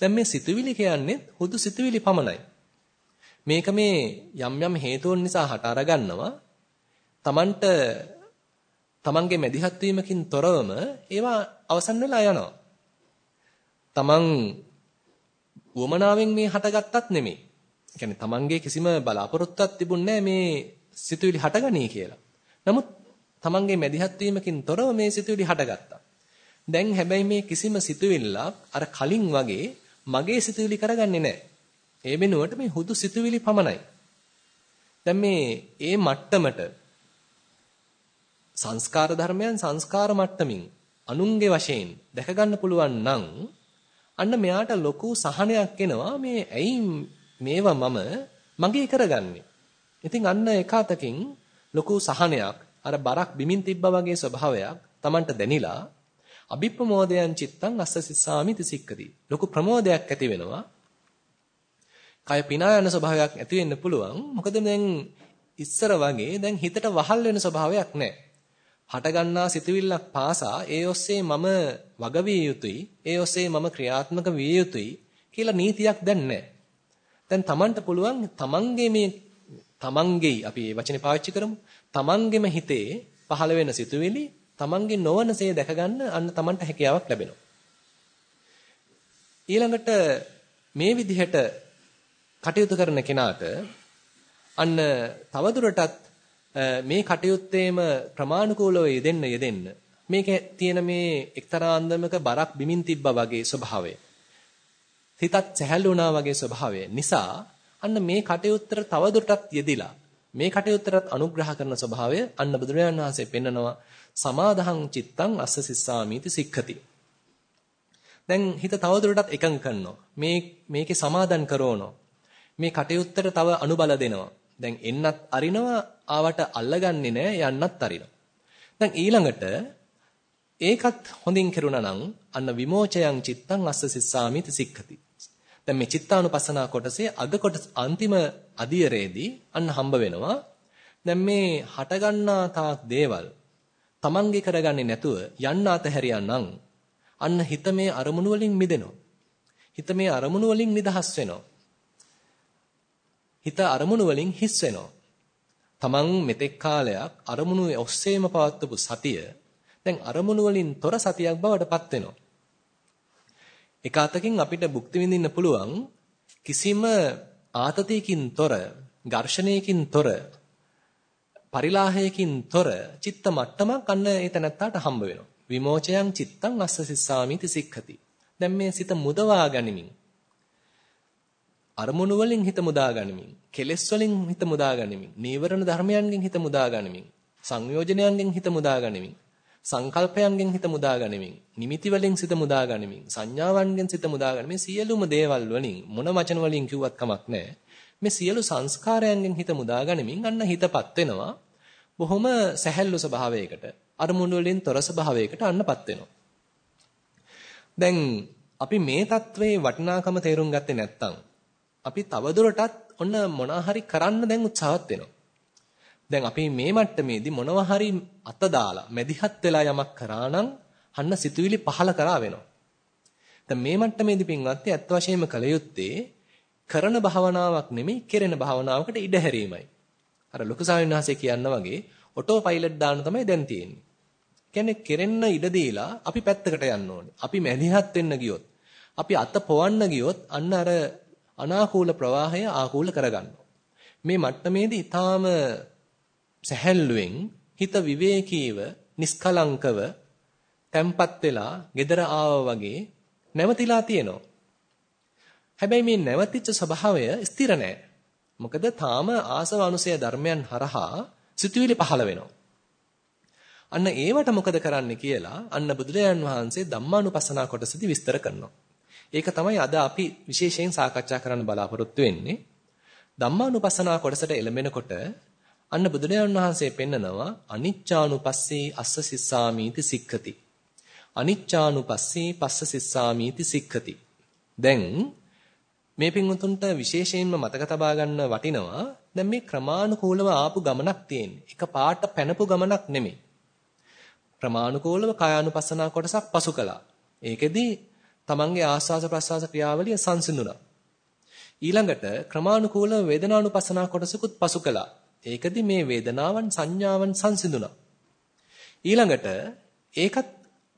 දැන් මේ සිතුවිලි කියන්නේ හුදු සිතුවිලි පමණයි. මේක මේ යම් යම් හේතුන් නිසා හට අරගන්නවා. Tamanට Tamanගේ මැදිහත් වීමකින් තොරවම ඒවා අවසන් වෙලා යනවා. Taman වමනාවෙන් මේ හටගත්තත් නෙමෙයි. කියන්නේ Tamanගේ කිසිම බලාපොරොත්තුවක් තිබුණේ මේ සිතුවිලි හටගනී කියලා. නමුත් Tamanගේ මැදිහත් වීමකින් තොරව මේ සිතුවිලි හටගත්තා. දැන් හැබැයි මේ කිසිම සිතුවිල්ලක් අර කලින් වගේ මගේ සිතුවිලි කරගන්නේ නැහැ. ඒ වෙනුවට මේ හුදු සිතුවිලි පමණයි. දැන් මේ ඒ මට්ටමට සංස්කාර ධර්මයන් සංස්කාර මට්ටමින් අනුන්ගේ වශයෙන් දැක ගන්න පුළුවන් නම් අන්න මෙයාට ලොකු සහනයක් එනවා මේ ඇයි මේවා මම මගේ කරගන්නේ. ඉතින් අන්න එකතකින් ලොකු සහනයක් අර බරක් බිමින් තිබ්බා වගේ ස්වභාවයක් Tamanට දැනිලා අභිප්‍රමෝදයන් චිත්තං අස්ස සිස්සාමි තිසික්කති. ලොකු ප්‍රමෝදයක් ඇති වෙනවා. කය පිනා යන ස්වභාවයක් ඇති වෙන්න පුළුවන්. මොකද දැන් ඉස්සර වගේ දැන් හිතට වහල් වෙන ස්වභාවයක් නැහැ. හටගන්නා සිතුවිල්ලක් පාසා ඒ ඔස්සේ මම වගවිය යුතුයි. ඒ ඔස්සේ මම ක්‍රියාත්මක විය යුතුයි කියලා නීතියක් දැන් නැහැ. දැන් Tamanට පුළුවන් Tamanගේ මේ Tamanගේ අපි මේ වචනේ පාවිච්චි කරමු. Tamanගෙම හිතේ පහළ වෙන සිතුවිලි තමන්ගේ නොවනසේ දැක ගන්න අන්න තමන්ට හැකියාවක් ලැබෙනවා. ඊළඟට මේ විදිහට කටයුතු කරන කෙනාට අන්න තවදුරටත් මේ කටයුත්තේම ප්‍රමාණිකූලව යෙදෙන්න යෙදෙන්න මේකේ තියෙන මේ එක්තරා අන්දමක බරක් බිමින් තිබ්බා වගේ ස්වභාවය. හිතත් සැහැල්ලු වුණා වගේ ස්වභාවය නිසා අන්න මේ කටයුත්තට තවදුරටත් යෙදිලා මේ කටයුත්තට අනුග්‍රහ කරන ස්වභාවය අන්න බුදුරජාණන් වහන්සේ පෙන්නනවා සමාදහං චිත්තං අස්ස සිස්සාමීති සික්ඛති. දැන් හිත තවදුරටත් එකඟ කරනවා. මේ මේකේ සමාදන් කරවනවා. මේ කටයුත්තට තව අනුබල දෙනවා. දැන් එන්නත් අරිනවා ආවට අල්ලගන්නේ නැහැ යන්නත් අරිනවා. දැන් ඊළඟට ඒකත් හොඳින් කෙරුණා නම් අන්න විමෝචයං චිත්තං අස්ස සිස්සාමීති සික්ඛති. දැන් මේ චිත්තානුපස්සනා කොටසේ අග කොටස අන්තිම අදියරේදී අන්න හම්බ වෙනවා. දැන් මේ හටගන්නා තාක් දේවල් තමන්ගේ කරගන්නේ නැතුව යන්න අතහැරියානම් අන්න හිත මේ අරමුණු වලින් මිදෙනවා. හිත මේ අරමුණු වලින් නිදහස් වෙනවා. හිත අරමුණු වලින් හිස් වෙනවා. තමන් මෙතෙක් කාලයක් අරමුණු ඔස්සේම පවත්වපු සතිය දැන් අරමුණු වලින් තොර සතියක් බවට පත් වෙනවා. එක අතකින් අපිට භුක්ති විඳින්න පුළුවන් කිසිම ආතතියකින් තොර, ඝර්ෂණයකින් තොර පරිලාහයකින් තොර චිත්ත මට්ටමක් අන්න ඒ තැනත්තාට හම්බ වෙනවා. විමෝචයන් චිත්තං අස්ස සිස්සාමිති සික්ඛති. දැන් මේ සිත මුදවා ගනිමින් අරමුණු වලින් හිත මුදා ගනිමින්, කෙලෙස් වලින් හිත මුදා ගනිමින්, නීවරණ ධර්මයන්ගෙන් හිත මුදා ගනිමින්, සංයෝජනයන්ගෙන් හිත මුදා ගනිමින්, සංකල්පයන්ගෙන් හිත මුදා ගනිමින්, නිමිති වලින් සිත මුදා ගනිමින්, සංඥාවන්ගෙන් සිත මුදා ගනිමින් සියලුම දේවල් වලින් මොන වචන වලින් කිව්වත් කමක් නැහැ. මේ සියලු සංස්කාරයන්ගෙන් හිත මුදා ගනිමින් අන්න හිතපත් වෙනවා. බොහොම සැහැල්ලු ස්වභාවයකට අරමුණු වලින් තොර ස්වභාවයකට අන්නපත් වෙනවා. දැන් අපි මේ தત્ත්වයේ වටිනාකම තේරුම් ගත්තේ නැත්නම් අපි තවදුරටත් ඔන්න මොනවා හරි කරන්න දැන් උත්සාහත් වෙනවා. දැන් අපි මේ මට්ටමේදී මොනවා හරි අත දාලා මැදිහත් වෙලා යමක් කරා නම් අන්න සිතුවිලි පහල කරා වෙනවා දැන් මේ මට්ටමේදී පින්වත්නි අත් වශයෙන්ම කළ යුත්තේ කරන භාවනාවක් නෙමෙයි කෙරෙන භාවනාවකට ඉඩ හැරීමයි. අර ලොකු ස්වාමීන් වහන්සේ කියන්න වගේ ඔටෝ පයිලට් දාන්න තමයි දැන් තියෙන්නේ. කියන්නේ කෙරෙන්න ඉඩ දීලා අපි පැත්තකට යන්න ඕනේ. අපි මැදිහත් වෙන්න ගියොත්, අපි අත පොවන්න ගියොත් අන්න අර අනාකූල ප්‍රවාහය ආකූල කරගන්නවා. මේ මට්ටමේදී ඊටාම සැහැල්ලුවෙන් හිත විවේකීව, නිස්කලංකව තැම්පත් වෙලා, gedara ආවා වගේ නැවතිලා තියෙනවා. හැබැයි මේ නැවතිච්ච ස්වභාවය ස්ථිර නැහැ. මොකද තාම ආසව අනුසය ධර්මයන් හරහා සිතුවිලි පහළ වෙනවා. අන්න ඒවට මොකද කරන්න කියලා අන්න බුදුරජාන් වහන්සේ ධම්මානුපස්සනා කොටසදී විස්තර කරනවා. ඒක තමයි අද අපි විශේෂයෙන් සාකච්ඡා කරන්න බලාපොරොත්තු වෙන්නේ. ධම්මානුපස්සනා කොටසට එළඹෙනකොට අන්න බුදුරජාන් වහන්සේ පෙන්නනවා අනිච්චානුපස්සී අස්ස සිස්සාමීති සික්ඛති. අනිච්චානුපස්සී පස්ස සිස්සාමීති සික්ඛති. දැන් මේ පින්වතුන්ට විශේෂයෙන්ම මතක තබා ගන්න වටිනවා දැන් මේ ක්‍රමානුකූලව ආපු ගමනක් තියෙන්නේ. එක පාට පැනපු ගමනක් නෙමෙයි. ක්‍රමානුකූලව කායානුපස්සනා කොටසක් පසු කළා. ඒකෙදි තමන්ගේ ආස්වාස ප්‍රසවාස ක්‍රියාවලිය සංසිඳුණා. ඊළඟට ක්‍රමානුකූලව වේදනානුපස්සනා කොටසකුත් පසු කළා. ඒකෙදි මේ වේදනාවන් සංඥාවන් සංසිඳුණා. ඊළඟට ඒකත්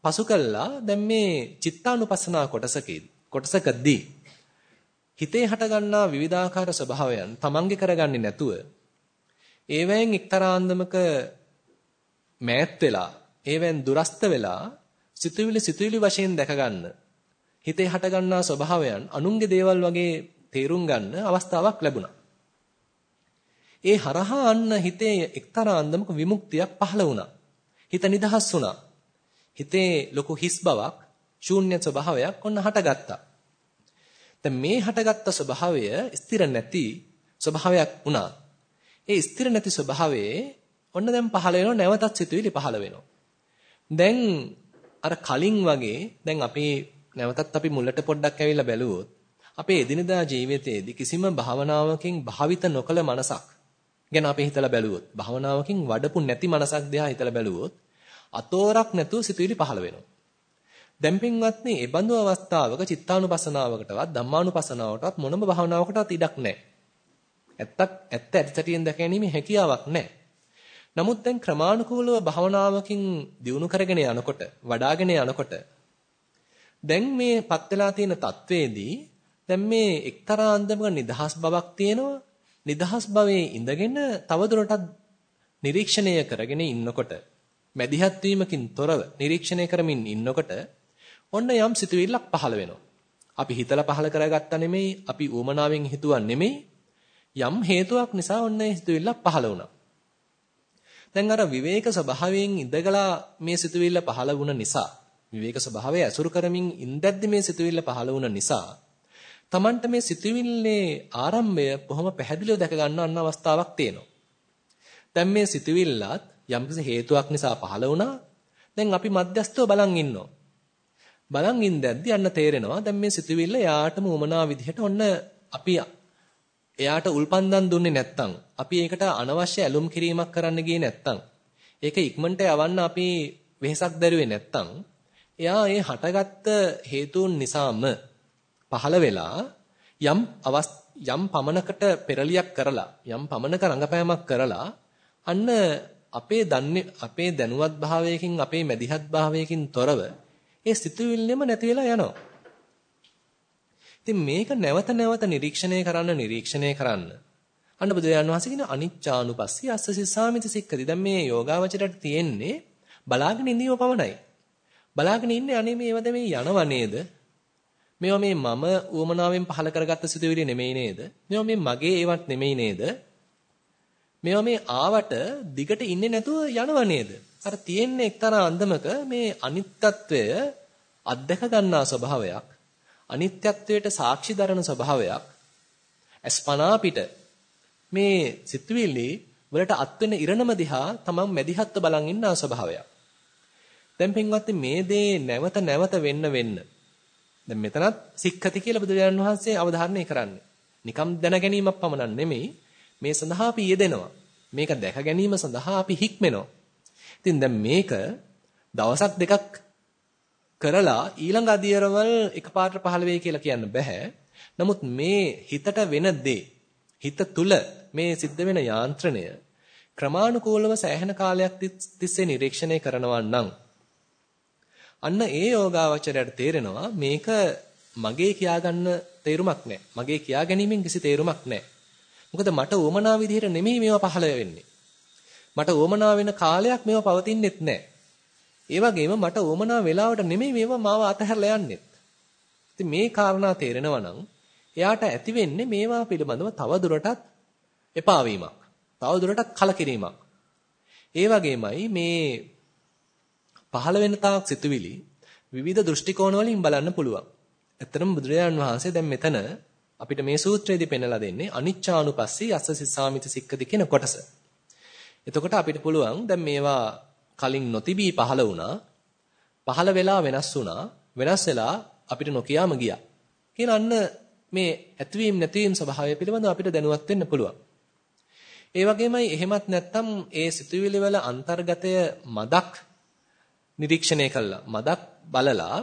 පසු කළා දැන් මේ චිත්තානුපස්සනා කොටසකදී කොටසකදී හිතේ හටගන්නා විවිධාකාර ස්වභාවයන් තමන්ගේ කරගන්නේ නැතුව ඒවැයෙන් එක්තරා අන්දමක මෑත් වෙලා ඒවෙන් දුරස්ත වෙලා සිතුවිලි සිතුවිලි වශයෙන් දැක ගන්න හිතේ හටගන්නා ස්වභාවයන් අනුන්ගේ දේවල් වගේ තේරුම් ගන්න අවස්ථාවක් ලැබුණා. ඒ හරහා අන්න හිතේ එක්තරා අන්දමක විමුක්තියක් පහළ වුණා. හිත නිදහස් වුණා. හිතේ ලොකු හිස් බවක්, ශූන්‍ය ස්වභාවයක් ඔන්න හටගත්තා. දැන් මේ හටගත්ත ස්වභාවය ස්ථිර නැති ස්වභාවයක් වුණා. ඒ ස්ථිර නැති ස්වභාවයේ ඔන්න දැන් පහළ වෙනවා නැවතත් සිතුවිලි පහළ වෙනවා. දැන් අර කලින් වගේ දැන් අපි නැවතත් අපි මුලට පොඩ්ඩක් ඇවිල්ලා බැලුවොත් අපේ එදිනදා ජීවිතයේදී කිසිම භාවනාවකින් භාවිත නොකළ මනසක් ගැන අපි හිතලා බැලුවොත් භවනාවකින් වඩපු නැති මනසක් දිහා හිතලා බැලුවොත් අතෝරක් නැතුව සිතුවිලි පහළ වෙනවා. දැන් පින්වත්නි, ඒ බඳු අවස්ථාවක චිත්තානුපසනාවකටවත් ධම්මානුපසනාවකටවත් මොනම භවනාවකටවත් ඉඩක් නැහැ. ඇත්තක් ඇත්ත ඇත්තටියෙන් දැකීමේ හැකියාවක් නැහැ. නමුත් දැන් ක්‍රමානුකූලව භවනාවකින් දියුණු කරගෙන යනකොට, වඩාගෙන යනකොට දැන් මේ පත් වෙලා තියෙන තත්වේදී දැන් මේ එක්තරා අන්දමක නිදහස් බවක් තියෙනවා නිදහස් භවයේ ඉඳගෙන තවදුරටත් නිරීක්ෂණය කරගෙන ඉන්නකොට මැදිහත් වීමකින් තොරව නිරීක්ෂණය කරමින් ඉන්නකොට ඔන්න යම් සිතුවිල්ලක් පහළ වෙනවා. අපි හිතලා පහළ කරගත්තා නෙමෙයි, අපි ඌමනාවෙන් හිතුවා නෙමෙයි. යම් හේතුවක් නිසා ඔන්න ඒ සිතුවිල්ලක් පහළ වුණා. දැන් අර විවේක ස්වභාවයෙන් ඉඳගලා මේ සිතුවිල්ල පහළ වුණ නිසා, විවේක ස්වභාවය ඇසුරු කරමින් ඉඳද්දි මේ සිතුවිල්ල පහළ වුණ නිසා, Tamanට මේ සිතුවිල්ලේ ආරම්භය බොහොම පැහැදිලිව දැක ගන්න අන්න අවස්ථාවක් තියෙනවා. දැන් මේ සිතුවිල්ලත් යම්කිසි හේතුවක් නිසා පහළ වුණා. දැන් අපි මධ්‍යස්තව බලන් ඉන්නවා. බලන් ඉඳද්දී අන්න තේරෙනවා දැන් මේ සිතුවිල්ල යාටම උමනා විදිහට ඔන්න අපි එයාට උල්පන්දම් දුන්නේ නැත්තම් අපි ඒකට අනවශ්‍ය ඇලුම් කිරීමක් කරන්න ගියේ නැත්තම් ඒක ඉක්මනට යවන්න අපි වෙහසක් දැරුවේ නැත්තම් එයා ඒ හටගත්ත හේතුන් නිසාම පහළ වෙලා යම් යම් පමනකට පෙරලියක් කරලා යම් පමනක රංගපෑමක් කරලා අන්න අපේ දන්නේ අපේ දැනුවත් භාවයකින් අපේ මැදිහත් භාවයකින් තොරව ඒ සිතුවිල්ලෙම නැති වෙලා යනවා. ඉතින් මේක නැවත නැවත නිරීක්ෂණය කරන්න නිරීක්ෂණය කරන්න. අන්න බුදුරජාන් වහන්සේ කියන අනිච්චානුපස්සී අස්ස සිස්සාමිති සික්කති. දැන් මේ යෝගාවචරයට තියෙන්නේ බලාගෙන ඉඳීම පමණයි. බලාගෙන ඉන්නේ අනේ මේවද මේ යනව නේද? මේවා මේ මම උවමනාවෙන් පහල කරගත්ත සිතුවිලි නෙමෙයි නේද? මේවා මේ මගේ ඒවත් නෙමෙයි නේද? මේවා මේ ආවට දිගට ඉන්නේ නැතුව යනව නේද? අර තියෙන්නේ එක්තරා අන්දමක මේ අනිත්‍යත්වය අත්දක ගන්නා ස්වභාවයක් අනිත්‍යත්වයට සාක්ෂි දරන ස්වභාවයක් අස්පනා පිට මේ සිතුවිලි වලට අත් වෙන ඉරණම දිහා තමන් මැදිහත්ව බලන් ඉන්න ස්වභාවයක්. දැන් පින්වත්නි මේ දේ නැවත නැවත වෙන්න වෙන්න. දැන් මෙතනත් සික්ඛති කියලා බුදුරජාණන් වහන්සේ අවධාරණය කරන්නේ. නිකම් දැන ගැනීමක් පමණක් නෙමෙයි මේ සඳහා අපි යෙදෙනවා. මේක දැක ගැනීම සඳහා අපි හික්මෙනවා. ඉතින් දැන් මේක දවසක් දෙකක් කරලා ඊළඟ අධියරවල් එකපාරට පහළ වෙයි කියලා කියන්න බෑ. නමුත් මේ හිතට වෙන දේ හිත තුල මේ සිද්ධ වෙන යාන්ත්‍රණය ක්‍රමානුකූලව සෑහෙන කාලයක් තිස්සේ නිරීක්ෂණය කරනවා නම් අන්න ඒ යෝගාවචරයට තේරෙනවා මේක මගේ කියාගන්න තේරුමක් නැහැ. මගේ කියා ගැනීමෙන් කිසි තේරුමක් නැහැ. මොකද මට උවමනා විදිහට නෙමෙයි මේවා පහළ වෙන්නේ. මට උවමනා වෙන කාලයක් මේවා පවතින්නෙත් නැහැ. ඒ වගේම මට උවමනා වෙලාවට නෙමෙයි මේවා මාව අතහැරලා යන්නෙත්. ඉතින් මේ කාරණා තේරෙනවා නම් එයාට ඇති වෙන්නේ මේවා පිළිබඳව තව දුරටත් එපා වීමක්. තව දුරටත් කලකිරීමක්. ඒ වගේමයි මේ පහළ වෙන තාක් සිතුවිලි විවිධ දෘෂ්ටි කෝණ වලින් බලන්න පුළුවන්. ඇත්තටම බුදුරජාණන් වහන්සේ දැන් මෙතන අපිට මේ සූත්‍රයේදී පෙන්වලා දෙන්නේ අනිච්චානුපස්සී අස්ස සිස්සාමිත සික්කති කියන කොටස. එතකොට අපිට පුළුවන් දැන් මේවා කලින් නොතිබී පහළ වුණා. පහළ වෙලා වෙනස් වුණා. වෙනස් වෙලා අපිට නොකියාම ගියා. කියන අන්න මේ ඇතිවීම නැතිවීම ස්වභාවය පිළිබඳව අපිට දැනුවත් වෙන්න පුළුවන්. ඒ වගේමයි එහෙමත් නැත්නම් ඒ සිතුවිලි වල අන්තර්ගතය මදක් නිරීක්ෂණය කළා. මදක් බලලා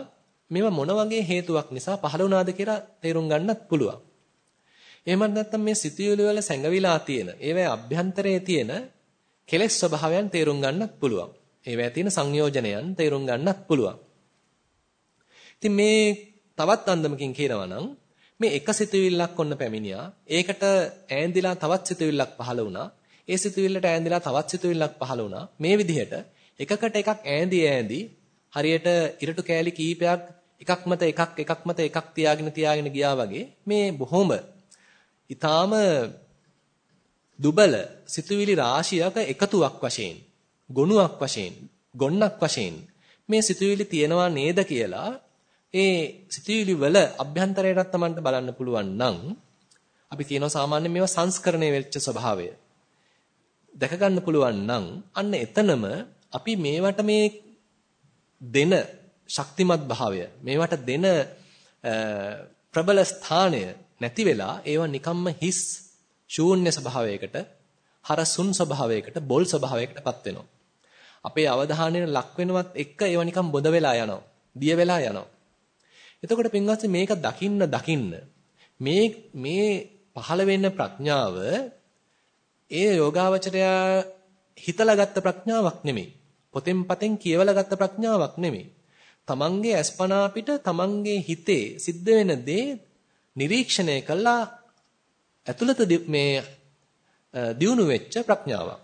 මේවා මොන වගේ හේතුවක් නිසා පහළ වුණාද කියලා තේරුම් ගන්නත් පුළුවන්. එහෙමත් නැත්නම් මේ සිතුවිලි වල සැඟවිලා තියෙන, ඒවැ අභ්‍යන්තරයේ තියෙන කෙලෙස් ස්වභාවයන් තේරුම් ගන්නත් පුළුවන්. ඒවැ තියෙන සංයෝජනයන් තේරුම් ගන්නත් පුළුවන්. ඉතින් මේ තවත් අන්දමකින් කියනවා නම් මේ එක සිතුවිල්ලක් ඔන්න පැමිණියා. ඒකට ඈඳිලා තවත් සිතුවිල්ලක් පහළ වුණා. ඒ සිතුවිල්ලට ඈඳිලා තවත් සිතුවිල්ලක් පහළ වුණා. මේ විදිහට එකකට එකක් ඈඳි ඈඳි හරියට ඉරටු කෑලි කීපයක් එකක් මත එකක් එකක් මත එකක් තියාගෙන තියාගෙන ගියා වගේ මේ බොහොම ඊටාම දුබල සිතුවිලි රාශියක එකතුවක් වශයෙන් ගොනුවක් වශයෙන් ගොන්නක් වශයෙන් මේ සිතුවිලි තියෙනවා නේද කියලා ඒ සිතුවිලි වල අභ්‍යන්තරයටත් Tamanට බලන්න පුළුවන් නම් අපි කියනවා සාමාන්‍යයෙන් මේවා සංස්කරණය වෙච්ච ස්වභාවය. දැක ගන්න පුළුවන් නම් අන්න එතනම අපි මේවට මේ දෙන ශක්තිමත් භාවය මේවට දෙන ප්‍රබල ස්ථානය නැති වෙලා ඒවා නිකම්ම හිස් ශූන්‍ය ස්වභාවයකට හරසුන් ස්වභාවයකට බොල් ස්වභාවයකටපත් වෙනවා. අපේ අවධානයෙන් ලක් වෙනවත් එක්ක ඒවා නිකම් බොඳ වෙලා යනවා. දිය වෙලා යනවා. එතකොට පින්වත්නි මේක දකින්න දකින්න මේ මේ පහළ වෙන්න ප්‍රඥාව ඒ යෝගාවචරයා හිතලා ගත්ත ප්‍රඥාවක් නෙමෙයි. පොතෙන් පතෙන් කියවලා ගත්ත ප්‍රඥාවක් නෙමෙයි. තමන්ගේ අස්පනා පිට තමන්ගේ හිතේ සිද්ධ වෙන දේ නිරීක්ෂණය කළා ඇතුළත මේ දියුණු වෙච්ච ප්‍රඥාවක්.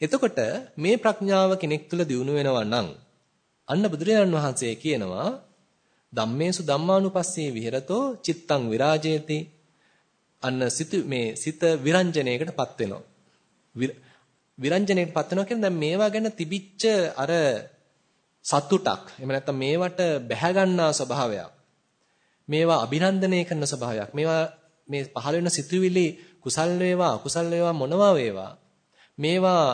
එතකොට මේ ප්‍රඥාව කෙනෙක් තුළ දියුණු වෙනවා නම් අන්න බුදුරජාණන් වහන්සේ කියනවා ධම්මේසු ධම්මානුපස්සී විහෙරතෝ චිත්තං විරාජේති අන්න සිත මේ සිත විරංජනයකටපත් වෙනවා විරංජනයකටපත් වෙනවා කියන්නේ දැන් මේවා ගැන තිබිච්ච අර සතුටක් එහෙම නැත්නම් මේවට බැහැ ගන්නා ස්වභාවයක් මේවා අභිනන්දනය කරන ස්වභාවයක් මේවා මේ පහළ වෙන සිතුවිලි කුසල් වේවා අකුසල් වේවා මොනවා වේවා මේවා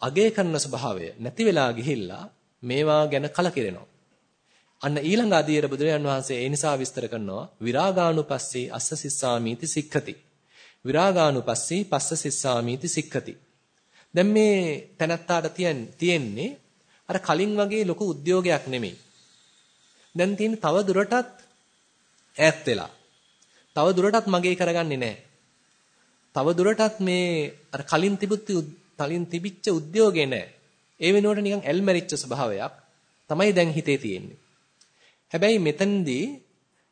අගය කරන ස්වභාවය නැති වෙලා ගිහිල්ලා මේවා ගැන කලකිරෙනවා. අන්න ඊළඟ අධීර බුදුරජාන් වහන්සේ ඒ නිසා විස්තර කරනවා විරාගානුපස්සී අස්ස සිස්සාමීති සික්ඛති. විරාගානුපස්සී පස්ස සිස්සාමීති සික්ඛති. දැන් මේ තනත්තාට තියෙන්නේ අර කලින් වගේ ලොකු උද්‍යෝගයක් නෙමෙයි. දැන් තියෙන්නේ තව දුරටත් ඈත් වෙලා. තව දුරටත් මගේ කරගන්නේ නැහැ. තව දුරටත් මේ අර කලින් තිබුත් කලින් තිබිච්ච උද්‍යෝගේ නැහැ. ඒ වෙනුවට නිකන් ඇල්මැරිච්ච ස්වභාවයක් තමයි දැන් හිතේ තියෙන්නේ. හැබැයි මෙතනදී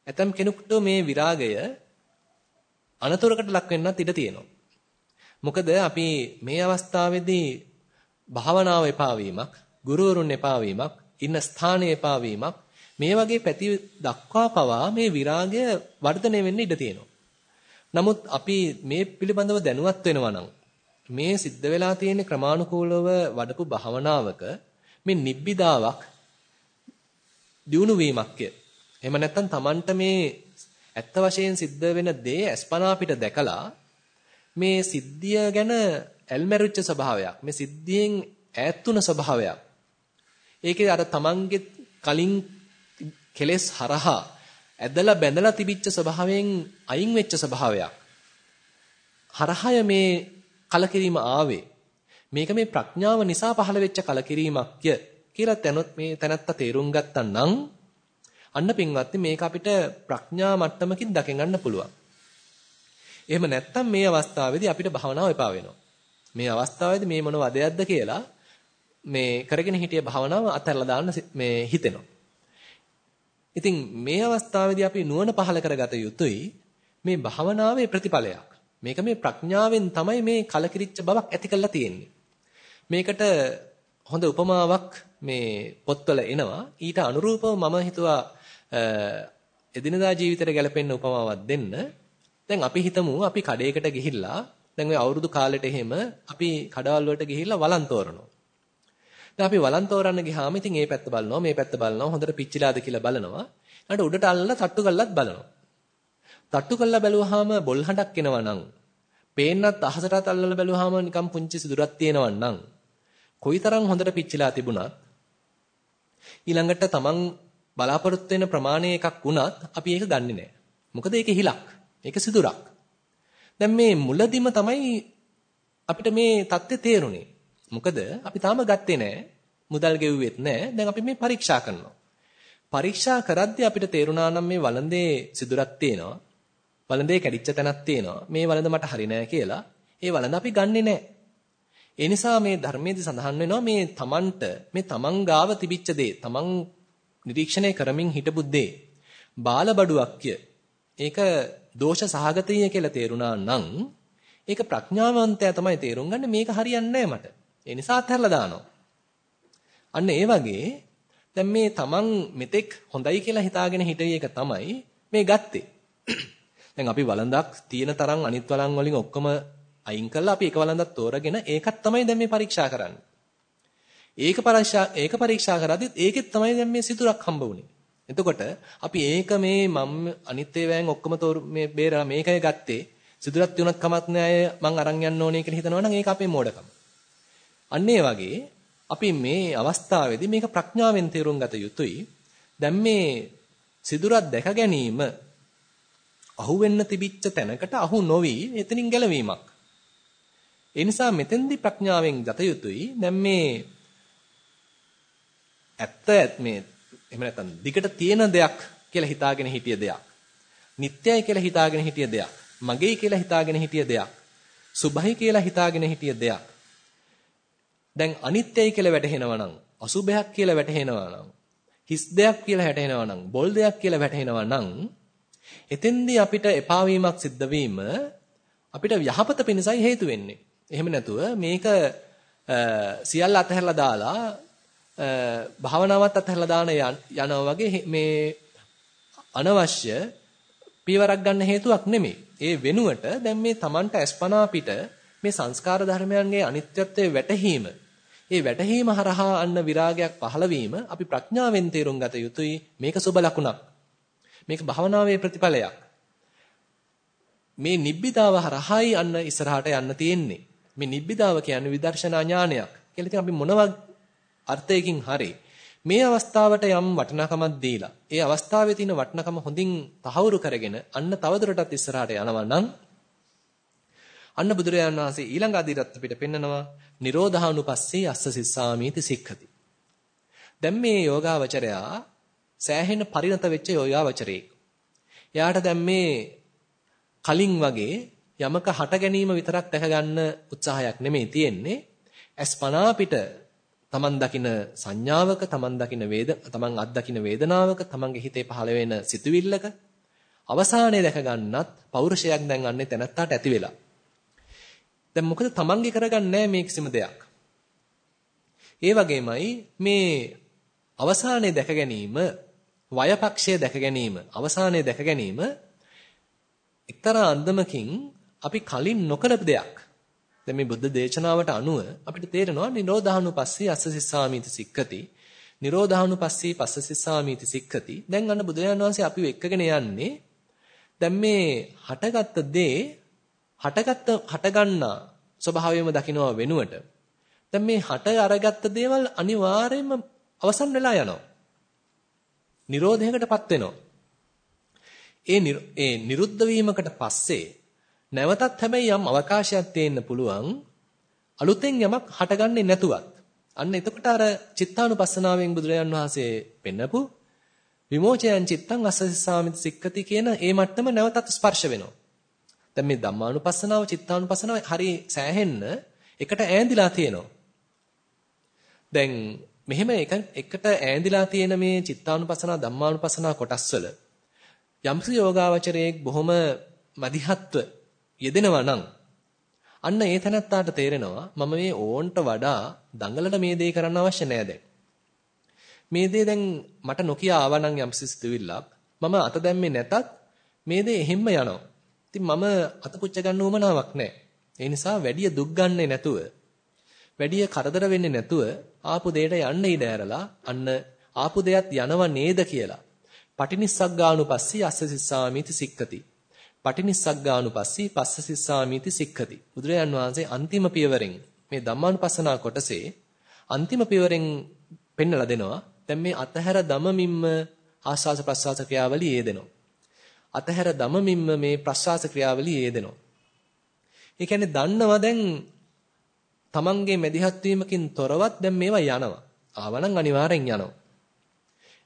ඇතම් කෙනෙකුට මේ විරාගය අනතුරකට ලක් වෙන්නත් ඉඩ තියෙනවා. මොකද අපි මේ අවස්ථාවේදී භාවනාව එපා වීමක්, ගුරුවරුන් එපා වීමක්, ඉන්න ස්ථානයේ එපා වීමක් මේ වගේ පැති දක්වා පවා මේ විරාගය වර්ධනය වෙන්න ඉඩ තියෙනවා. නමුත් අපි මේ පිළිබඳව දැනුවත් වෙනවා නම් මේ සිද්ධ වෙලා තියෙන ක්‍රමානුකූලව වඩපු භාවනාවක මේ නිබ්බිදාවක් දියුණු වීමක්ය. එහෙම නැත්නම් Tamanට මේ ඇත්ත වශයෙන් සිද්ධ වෙන දේ අස්පනා පිට දැකලා මේ සිද්ධිය ගැන ඇල්මැරිච්ච ස්වභාවයක් මේ සිද්ධියෙන් ඈත් වුණ ස්වභාවයක් ඒකේ අර Tamanගේ කලින් කෙලෙස් හරහා ඇදලා බැඳලා තිබිච්ච ස්වභාවයෙන් අයින් වෙච්ච ස්වභාවයක්. හරහය මේ කලකිරීම ආවේ. මේක මේ ප්‍රඥාව නිසා පහළ වෙච්ච කලකිරීමක්ය කියලා තැනොත් මේ තැනත්ත තේරුම් ගත්තා නම් අන්න පින්වත්නි මේක අපිට ප්‍රඥා මට්ටමකින් දකින්න ගන්න පුළුවන්. එහෙම නැත්තම් මේ අවස්ථාවේදී අපිට භාවනාව එපා වෙනවා. මේ අවස්ථාවේදී මේ මොන වදයක්ද කියලා මේ කරගෙන හිටිය භාවනාව අතහැරලා දාන්න මේ හිතෙනවා. ඉතින් මේ අවස්ථාවේදී අපි නුවණ පහල කරගත යුතුයි මේ භාවනාවේ ප්‍රතිඵලයක්. මේක මේ ප්‍රඥාවෙන් තමයි මේ කලකිරිච්ච බවක් ඇති කරලා තියෙන්නේ. මේකට හොඳ උපමාවක් මේ පොත්වල එනවා. ඊට අනුරූපව මම හිතුවා එදිනදා ජීවිතයට ගැලපෙන්න උපමාවක් දෙන්න. දැන් අපි හිතමු අපි කඩේකට ගිහිල්ලා දැන් ওই අවුරුදු කාලෙට එහෙම අපි කඩවල් වලට ගිහිල්ලා වළං තෝරනවා. දැන් අපි වළං තෝරන්න ගියාම ඉතින් මේ පැත්ත බලනවා මේ පැත්ත බලනවා හොඳට පිච්චිලාද කියලා බලනවා. ඊට උඩට අල්ලලා තට්ටු කරලත් බලනවා. තට්ටු කරලා බැලුවාම බොල් හඬක් එනවා නම් පේන්නත් අහසටත් අල්ලලා බැලුවාම නිකන් පුංචි සිදුරක් තියෙනවා නම් කොයිතරම් හොඳට පිච්චිලා තිබුණත් ඊළඟට තමන් බලාපොරොත්තු වෙන ප්‍රමාණය එකක් වුණත් අපි ඒක ගන්නෙ නෑ. මොකද ඒක හිලක්. ඒක සිදුරක්. දැන් මේ මුලදිම තමයි අපිට මේ தත්ත්වය තේරුනේ. මොකද අපි තාම ගත්තේ නෑ. මුදල් ගෙව්වෙත් නෑ. දැන් අපි මේ පරීක්ෂා කරනවා. පරීක්ෂා කරද්දී අපිට තේරුණා නම් මේ වළඳේ සිදුරක් තියෙනවා. වළඳේ කැඩිච්ච තැනක් තියෙනවා. මේ වළඳ මට හරි නෑ කියලා. ඒ වළඳ අපි ගන්නෙ නෑ. ඒ නිසා මේ ධර්මයේදී සඳහන් වෙනවා මේ තමන්ට මේ තමන් ගාව තිබිච්ච දේ තමන් නිරීක්ෂණය කරමින් හිටපු දේ බාල බඩුවක්ය. ඒක දෝෂ සහගතය කියලා තේරුණා නම් ඒක ප්‍රඥාවන්තයා තමයි තේරුම් ගන්න මේක හරියන්නේ මට. ඒ නිසා අත්හැරලා දානවා. අන්න ඒ වගේ දැන් මේ තමන් මෙතෙක් හොඳයි කියලා හිතාගෙන හිටිය එක තමයි මේ ගත්තේ. දැන් අපි වළඳක් තියෙන තරම් අනිත් වළං වලින් ඔක්කොම අයින් කළා අපි එක වළඳක් තෝරගෙන ඒකත් තමයි දැන් මේ පරීක්ෂා කරන්නේ. ඒක පරීක්ෂා ඒක පරීක්ෂා කරද්දිත් ඒකෙත් තමයි දැන් මේ සිතුරක් හම්බ වුනේ. එතකොට අපි ඒක මේ මම අනිත් ඒවායින් ඔක්කොම තෝර මේ බේරලා මේකයි ගත්තේ. සිතුරක් තියුණත් කමක් නෑ මං අරන් යන්න ඕනේ කියලා හිතනවා නම් ඒක අපේ මෝඩකම. අන්න ඒ වගේ අපි මේ අවස්ථාවේදී මේක ප්‍රඥාවෙන් තේරුම් ගත යුතුයි. දැන් මේ සිදුරක් දැක ගැනීම අහුවෙන්න තිබිච්ච තැනකට අහු නොවි එතනින් ගැලවීමක්. ඒ නිසා මෙතෙන්දී ප්‍රඥාවෙන් ගත යුතුයි. දැන් මේ ඇත්ත මේ එහෙම නැත්නම් දිගට තියෙන දෙයක් කියලා හිතාගෙන හිටිය දෙයක්. නිට්ටයයි කියලා හිතාගෙන හිටිය දෙයක්. මගේයි කියලා හිතාගෙන හිටිය දෙයක්. සුභයි කියලා හිතාගෙන හිටිය දෙයක්. දැන් අනිත්‍යයි කියලා වැටහෙනවා නම්, අසුභයක් කියලා වැටහෙනවා නම්, හිස් දෙයක් කියලා වැටහෙනවා නම්, බොල් දෙයක් කියලා වැටහෙනවා නම්, එතෙන්දී අපිට එපා වීමක් සිද්ධ වීම අපිට යහපත පිණිසයි හේතු වෙන්නේ. එහෙම නැතුව මේක සියල්ල අතහැරලා දාලා භාවනාවත් අතහැරලා දාන යනවා වගේ මේ අනවශ්‍ය පීවරක් ගන්න හේතුවක් නෙමෙයි. ඒ වෙනුවට දැන් මේ Tamanට අස්පනා පිට මේ සංස්කාර ධර්මයන්ගේ අනිත්‍යත්වයේ වැටහීම ඒ වැටහීම හරහා අන්න විරාගයක් පහළ වීම අපි ප්‍රඥාවෙන් තේරුම් ගත යුතුයි. මේක සුබ ලකුණක්. මේක භවනාවේ ප්‍රතිඵලයක්. මේ නිබ්බිදාව හරහායි අන්න ඉස්සරහට යන්න තියෙන්නේ. මේ නිබ්බිදාව කියන්නේ විදර්ශනා ඥානයක්. කියලා ඉතින් අපි මොනවා අර්ථයකින් හරි මේ අවස්ථාවට යම් වටිනාකමක් දීලා ඒ අවස්ථාවේ තියෙන වටිනාකම හොඳින් තහවුරු කරගෙන අන්න තවදුරටත් ඉස්සරහට යනවා නම් අන්න බුදුරජාණන් වහන්සේ ඊළඟ අදිරත් අපිට පෙන්නනවා නිරෝධානුපස්සී අස්ස සිස්සාමීති සික්ඛති. දැන් මේ යෝගාවචරයා සෑහෙන පරිණත වෙච්ච යෝගාවචරයෙක්. එයාට දැන් මේ කලින් වගේ යමක හට ගැනීම විතරක් දැක ගන්න උත්සාහයක් නෙමෙයි තියෙන්නේ. අස්පනා පිට තමන් දකින සංඥාවක තමන් දකින වේද තමන් අත්දකින වේදනාවක තමන්ගේ හිතේ පහළ වෙන සිතුවිල්ලක අවසානයේ දැක ගන්නත් පෞරුෂයක් දැන් අන්නේ තැනත්තාට ඇති වෙලා. දැන් මොකද තමන්ගේ කරගන්නේ මේ කිසිම දෙයක්. ඒ වගේමයි මේ අවසානයේ දැක ගැනීම වයපක්ෂයේ දැක ගැනීම අවසානයේ දැක ගැනීම එක්තරා අන්දමකින් අපි කලින් නොකළ දෙයක්. දැන් මේ බුද්ධ දේශනාවට අනුව අපිට තේරෙනවා නිරෝධානුපස්සී අස්ස සිස්සාමීති සික්ඛති. නිරෝධානුපස්සී පස්ස සිස්සාමීති සික්ඛති. දැන් අන්න බුදුරජාණන් වහන්සේ අපිව එක්කගෙන යන්නේ දැන් මේ හටගත්ත දේ හටගත්ත හටගන්නා ස්වභාවයම දකින්නවා වෙනුවට දැන් මේ හට අරගත්ත දේවල් අනිවාර්යයෙන්ම අවසන් වෙලා යනවා. නිරෝධයකටපත් වෙනවා. ඒ ඒ නිරුද්ධ වීමකට පස්සේ නැවතත් හැබැයි යම් අවකාශයක් තියෙන්න පුළුවන් අලුතෙන් යමක් හටගන්නේ නැතුවත්. අන්න එතකොට අර චිත්තානුපස්සනාවෙන් බුදුරජාන් වහන්සේ පෙන්නපු විමෝචයන් චිත්තං අස්සසාමිත සික්කති කියන ඒ මට්ටම නැවතත් ස්පර්ශ වෙනවා. දැන් මේ ධම්මානුපස්සනාව චිත්තානුපස්සනාව හරි සෑහෙන්න එකට ඈඳිලා තියෙනවා. දැන් මෙහෙම එක එකට ඈඳිලා තියෙන මේ චිත්තානුපස්සනා ධම්මානුපස්සනා කොටස්වල යම්සි යෝගාවචරයේ බොහොම මදිහත්ව යෙදෙනවා නම් අන්න ඒ තැනත්තාට තේරෙනවා මම මේ ඕන්ට වඩා දඟලට මේ දේ කරන්න අවශ්‍ය නෑ දැන්. මේ දේ දැන් මට නොකිය ආවනම් යම් සිස්තුවිල්ලක් මම අත දැම්මේ නැතත් මේ දේ එහෙම්ම යනවා. ඉතින් මම අත පුච්ච ගන්න උවමනාවක් නෑ. ඒ නිසා වැඩි දුක් ගන්නෙ නැතුව වැඩි කරදර වෙන්නේ නැතුව ආපු දෙයට යන්න ඉඩ ඇරලා අන්න ආපු දෙයත් යනව නේද කියලා. පටිනිස්සග්ගානුපස්සී අස්ස සිස්සාමිති සික්කති. පටිනිස්සග්ගානුපස්සී පස්සසිස්සාමීති සික්ඛති. බුදුරජාන් වහන්සේ අන්තිම පියවරෙන් මේ ධම්මානුපස්සනා කොටසේ අන්තිම පියවරෙන් පෙන්නලා දෙනවා දැන් මේ අතහැර දමමින්ම ආස්වාස ප්‍රස්වාස ක්‍රියාවලිය යෙදෙනවා. අතහැර දමමින්ම මේ ප්‍රස්වාස ක්‍රියාවලිය යෙදෙනවා. ඒ කියන්නේ දන්නවා දැන් තමන්ගේ මැදිහත් වීමකින් තොරවත් දැන් මේවා යනවා. ආවනම් අනිවාර්යෙන් යනවා.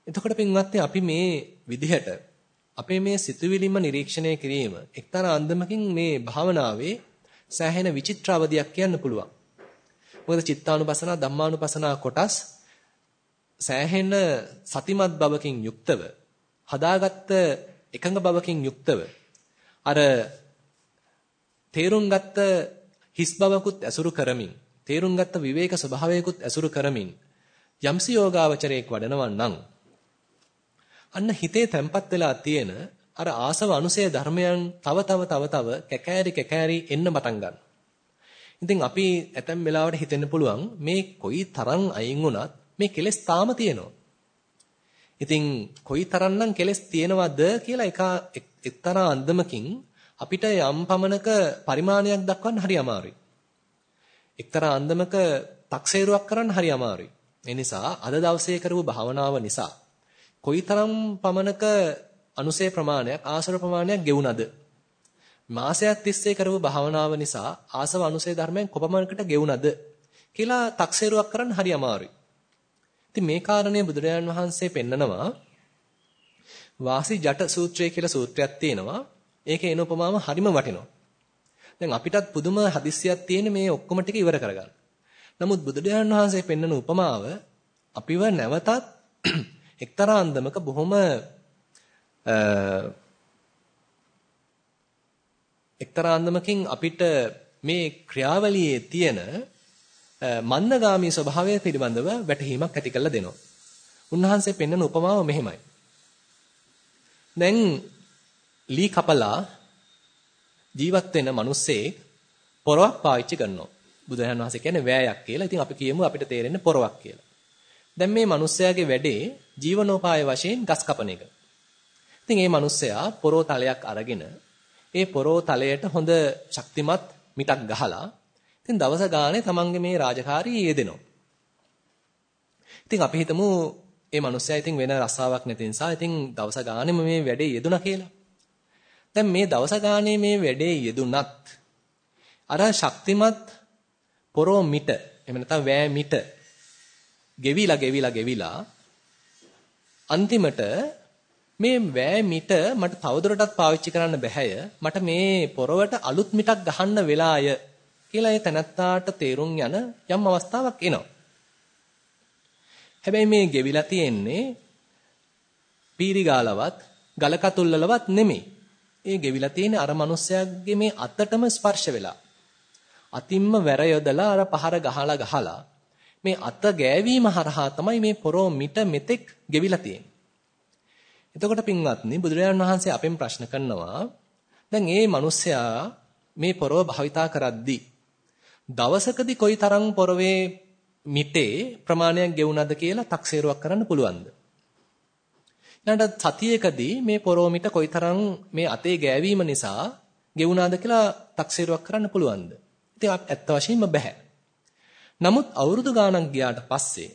එතකොට පින්වත්නි අපි මේ විදිහට අපේ මේ සිතුවිලිම නිරීක්ෂණය කිරීම එක්තරා අන්දමකින් මේ භාවනාවේ සෑහෙන විචිත්‍ර අවධියක් කියන්න පුළුවන්. මොකද චිත්තානුපසනා ධම්මානුපසනා කොටස් සෑහෙන සතිමත් බවකින් යුක්තව හදාගත්ත එකඟ බවකින් යුක්තව අර තේරුම් ගත්ත හිස් බවකුත් ඇසුරු කරමින් තේරුම් ගත්ත විවේක ස්වභාවයකුත් ඇසුරු කරමින් යම්සි යෝගාවචරයක් වඩනවා නම් අන්න හිතේ තැම්පත් වෙලා තියෙන අර ආසව අනුසය ධර්මයන් තව තව තව තව කැකෑරි කැකෑරි එන්න පටන් ගන්නවා. ඉතින් අපි ඇතැම් වෙලාවට හිතෙන්න පුළුවන් මේ කොයි තරම් අයින් වුණත් මේ කෙලෙස් තාම තියෙනවා. ඉතින් කොයි තරම්නම් කෙලෙස් තියෙනවද කියලා එක එක්තරා අන්දමකින් අපිට යම් පමණක පරිමාණයක් දක්වන්න හරි අමාරුයි. එක්තරා අන්දමක තක්සේරුවක් කරන්න හරි අමාරුයි. ඒ නිසා අද දවසේ කරපු භාවනාව නිසා කොයිතරම් පමණක අනුසේ ප්‍රමාණයක් ආසර ප්‍රමාණයක් ගෙවුනද මාසයක් තිස්සේ කරපු භාවනාව නිසා ආසව අනුසේ ධර්මයන් කොපමණකට ගෙවුනද කියලා තක්සේරුවක් කරන්න හරි අමාරුයි. ඉතින් මේ කාරණේ බුදුරජාණන් වහන්සේ පෙන්නනවා වාසි ජට සූත්‍රය කියලා සූත්‍රයක් තියෙනවා. ඒකේ එන උපමාව හරිම වටිනවා. දැන් අපිටත් පුදුම හදිස්සියක් තියෙන මේ ඔක්කොම ටික ඉවර කරගන්න. නමුත් බුදුරජාණන් වහන්සේ පෙන්නන උපමාව අපිව නැවතත් එක්තරා අන්දමක බොහොම එක්තරා අන්දමකින් අපිට මේ ක්‍රියාවලියේ තියෙන මන්දගාමී ස්වභාවය පිළිබඳව වැටහීමක් ඇති කරලා දෙනවා. උන්වහන්සේ පෙන්වන උපමාව මෙහෙමයි. දැන් ලී කපලා ජීවත් වෙන මිනිස්සේ පොරවක් පාවිච්චි කරනවා. බුදුරජාණන් වහන්සේ කියන්නේ වෑයක් කියලා. ඉතින් අපි කියමු අපිට තේරෙන්නේ පොරවක් කියලා. දැන් මේ මිනිස්යාගේ වැඩේ ජීවනෝපාය වශයෙන් ගස් කපන එක. ඉතින් මේ මිනිස්සයා පොරෝ තලයක් අරගෙන ඒ පොරෝ තලයට හොඳ ශක්තිමත් මිටක් ගහලා ඉතින් දවස ගානේ තමන්ගේ මේ රාජකාරිය යෙදෙනවා. ඉතින් අපි හිතමු මේ මිනිස්සයා ඉතින් වෙන රස්සාවක් නැති නිසා ඉතින් දවස ගානේම මේ වැඩේ යෙදුණා කියලා. දැන් මේ දවස ගානේ මේ වැඩේ යෙදුණත් අර ශක්තිමත් පොරෝ මිට එහෙම නැත්නම් වෑ මිට ගෙවිලා ගෙවිලා ගෙවිලා අන්තිමට මේ වෑ මිට මට තවදුරටත් පාවිච්චි කරන්න බැහැය. මට මේ පොරවට අලුත් මිටක් ගහන්න වෙලාය කියලා ඒ තනත්තාට තේරුම් යන යම් අවස්ථාවක් එනවා. හැබැයි මේ ගෙවිලා තියෙන්නේ පීරිගාලවත් ගලකතුල්ලලවත් නෙමෙයි. ඒ ගෙවිලා තියෙන්නේ අර මිනිස්යාගේ මේ අතටම ස්පර්ශ වෙලා. අතින්ම වැර යොදලා අර පහර ගහලා ගහලා මේ අත ගෑවීම හරහා තමයි මේ පොරෝ මිට මෙතෙක් ගෙවිලා තියෙන්නේ. එතකොට පින්වත්නි බුදුරජාණන් වහන්සේ අපෙන් ප්‍රශ්න කරනවා දැන් මේ මිනිස්සයා මේ පොරව භාවිතා කරද්දී දවසකදී කොයිතරම් පොරවේ මිටේ ප්‍රමාණයක් ගෙවුනද කියලා තක්සේරුවක් කරන්න පුළුවන්ද? ඊළඟට සතියේකදී මේ පොරෝ මිට කොයිතරම් මේ අතේ ගෑවීම නිසා ගෙවුනාද කියලා තක්සේරුවක් කරන්න පුළුවන්ද? ඉතින් ඇත්ත වශයෙන්ම බෑ. නමුත් අවුරුදු ගාණක් ගියාට පස්සේ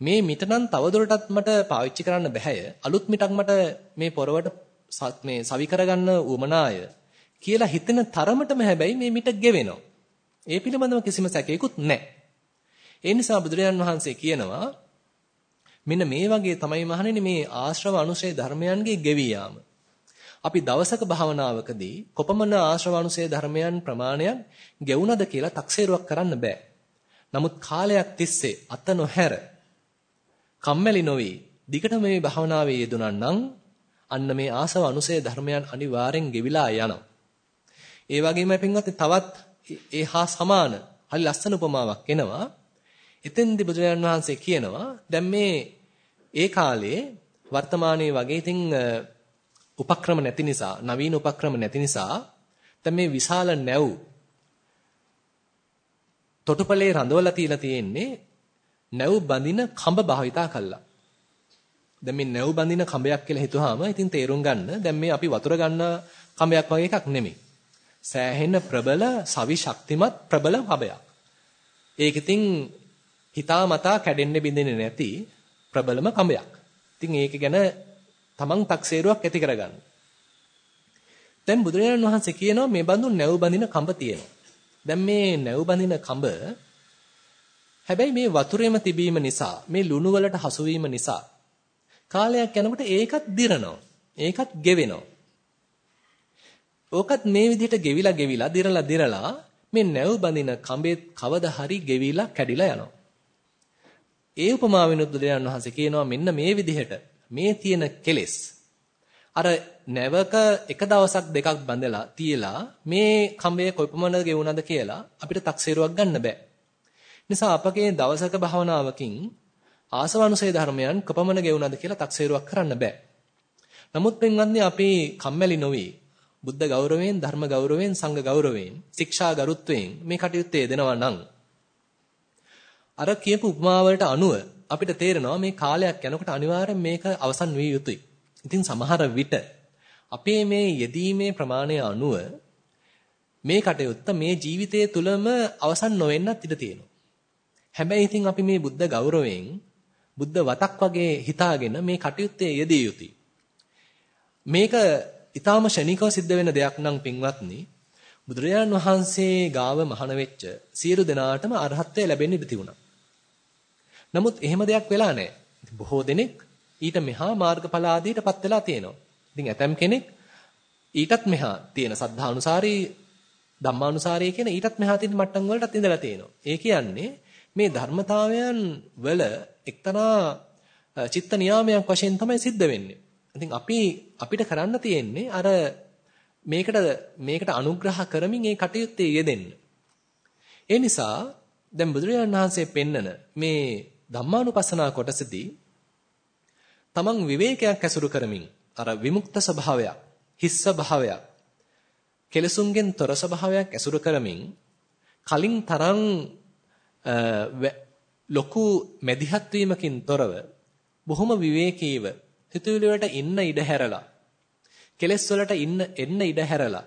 මේ මිට නම් තවදුරටත් මට පාවිච්චි කරන්න බෑය. අලුත් මිටක් මට මේ පොරවට මේ සවි කරගන්න උවමනාය කියලා හිතෙන තරමටම හැබැයි මේ මිට ගෙවෙනවා. ඒ පිළිබඳව කිසිම සැකයකුත් නැහැ. ඒ නිසා බුදුරජාන් වහන්සේ කියනවා මෙන්න මේ වගේ තමයි මහණෙනි මේ ආශ්‍රව අනුශේ ධර්මයන්ගේ ගෙවී යාම. අපි දවසක භාවනාවකදී කොපමණ ආශ්‍රව අනුශේ ධර්මයන් ප්‍රමාණයක් ගෙවුනද කියලා තක්සේරුවක් කරන්න බෑ. නමුත් කාලයක් තිස්සේ අත නොහැර කම්මැලි නොවි දිගට මේ භාවනාවේ යෙදුණා නම් අන්න මේ ආසව අනුසය ධර්මයන් අනිවාර්යෙන් ගෙවිලා යනවා. ඒ වගේම පින්වත් තවත් ඒ හා සමාන හරි ලස්සන උපමාවක් එනවා. එතෙන්දි බුදුරජාණන් වහන්සේ කියනවා දැන් මේ ඒ කාලේ වර්තමානයේ වගේ ඉතින් උපක්‍රම නැති නිසා නවීන උපක්‍රම නැති නිසා දැන් මේ විශාල නැව් තොටුපළේ රඳවලා තියලා තියෙන්නේ නැව් බඳින කඹ භාවිතා කළා. දැන් මේ නැව් බඳින කඹයක් කියලා හිතුවාම ඉතින් තේරුම් ගන්න දැන් මේ අපි වතුර ගන්න කඹයක් වගේ එකක් නෙමෙයි. සෑහෙන ප්‍රබල සවි ශක්තිමත් ප්‍රබල කඹයක්. ඒක ඉතින් හිතාමතා කැඩෙන්න බින්දෙන්නේ නැති ප්‍රබලම කඹයක්. ඉතින් ඒක ගැන තමන් තක්සේරුවක් ඇති කරගන්න. දැන් බුදුරජාණන් වහන්සේ කියනවා මේ බඳු නැව් බඳින කඹ තියෙනවා. දැන් මේ නැව් බඳින කඹ හැබැයි මේ වතුරේම තිබීම නිසා මේ ලුණු වලට හසු නිසා කාලයක් යනකොට ඒකත් දිරනවා. ඒකත් ගෙවෙනවා. ඕකත් මේ විදිහට ගෙවිලා ගෙවිලා දිරලා දිරලා මේ නැව් බඳින කඹේ කවදා හරි ගෙවිලා කැඩිලා යනවා. ඒ උපමාවෙනුත් බුදුරජාණන් වහන්සේ කියනවා මෙන්න මේ විදිහට මේ තියෙන කෙලෙස් අර නැවක එක දවසක් දෙකක් බඳලා තියලා මේ කඹය කොයිපමණ ගෙවුනද කියලා අපිට තක්සේරුවක් ගන්න බෑ. නිසා අපගේ දවසක භාවනාවකින් ආසවනුසේ ධර්මයන් කොපමණ ගෙවුනද කියලා තක්සේරුවක් කරන්න බෑ. නමුත් පින්වත්නි අපි කම්මැලි නොවි බුද්ධ ගෞරවයෙන් ධර්ම ගෞරවයෙන් සංඝ ගෞරවයෙන් ශික්ෂා ගරුත්වයෙන් මේ කටයුත්තේ දෙනවා නම් අර කියපු උපමාවලට අනුව අපිට තේරෙනවා මේ කාලයක් යනකොට අනිවාර්යෙන් මේක අවසන් විය යුතුයි. ඉතින් සමහර විට අපේ මේ යෙදීමේ ප්‍රමාණය අනුව මේ කටයුත්ත මේ ජීවිතය තුළම අවසන් නොවෙන්නත් ඉඩ තියෙනවා. හැබැයි ඉතින් අපි මේ බුද්ධ ගෞරවයෙන් බුද්ධ වතක් වගේ හිතාගෙන මේ කටයුත්තේ යෙදිය යුතුයි. මේක ඊටාම ෂණිකව සිද්ධ වෙන දෙයක් නම් පින්වත්නි බුදුරජාන් වහන්සේ ගාව මහාන වෙච්ච සියලු දෙනාටම අරහත්ත්වය ලැබෙන්න ඉඩ තිබුණා. නමුත් එහෙම දෙයක් වෙලා නැහැ. බොහෝ දෙනෙක් ඊට මෙහා මාර්ගඵල ආදීටපත් වෙලා තියෙනවා. ඉතින් ඇතම් කෙනෙක් ඊටත් මෙහා තියෙන සද්ධානුසාරී ධම්මානුසාරී කියන ඊටත් මෙහා තියෙන මට්ටම් වලටත් ඉඳලා තියෙනවා. ඒ කියන්නේ මේ ධර්මතාවයන් වල එක්තරා චිත්ත නියාමයක් වශයෙන් තමයි සිද්ධ වෙන්නේ. ඉතින් අපි අපිට කරන්න තියෙන්නේ අර මේකට මේකට අනුග්‍රහ කරමින් ඒ කටයුත්තේ යෙදෙන්න. ඒ නිසා දැන් බුදුරජාණන් වහන්සේ පෙන්නන මේ ධම්මානුපස්සනා කොටසදී තමන් විවේකයක් ඇසුරු කරමින් අර විමුක්ත ස්වභාවයක්, හිස් ස්වභාවයක්, කෙලසුන්ගෙන් තොර ස්වභාවයක් ඇසුරු කරමින් කලින් තරම් ලොකු මැදිහත් වීමකින් තොරව බොහොම විවේකීව සිතුවිලි වලට ඉන්න ඉඩ හැරලා කෙලෙස් වලට ඉන්න එන්න ඉඩ හැරලා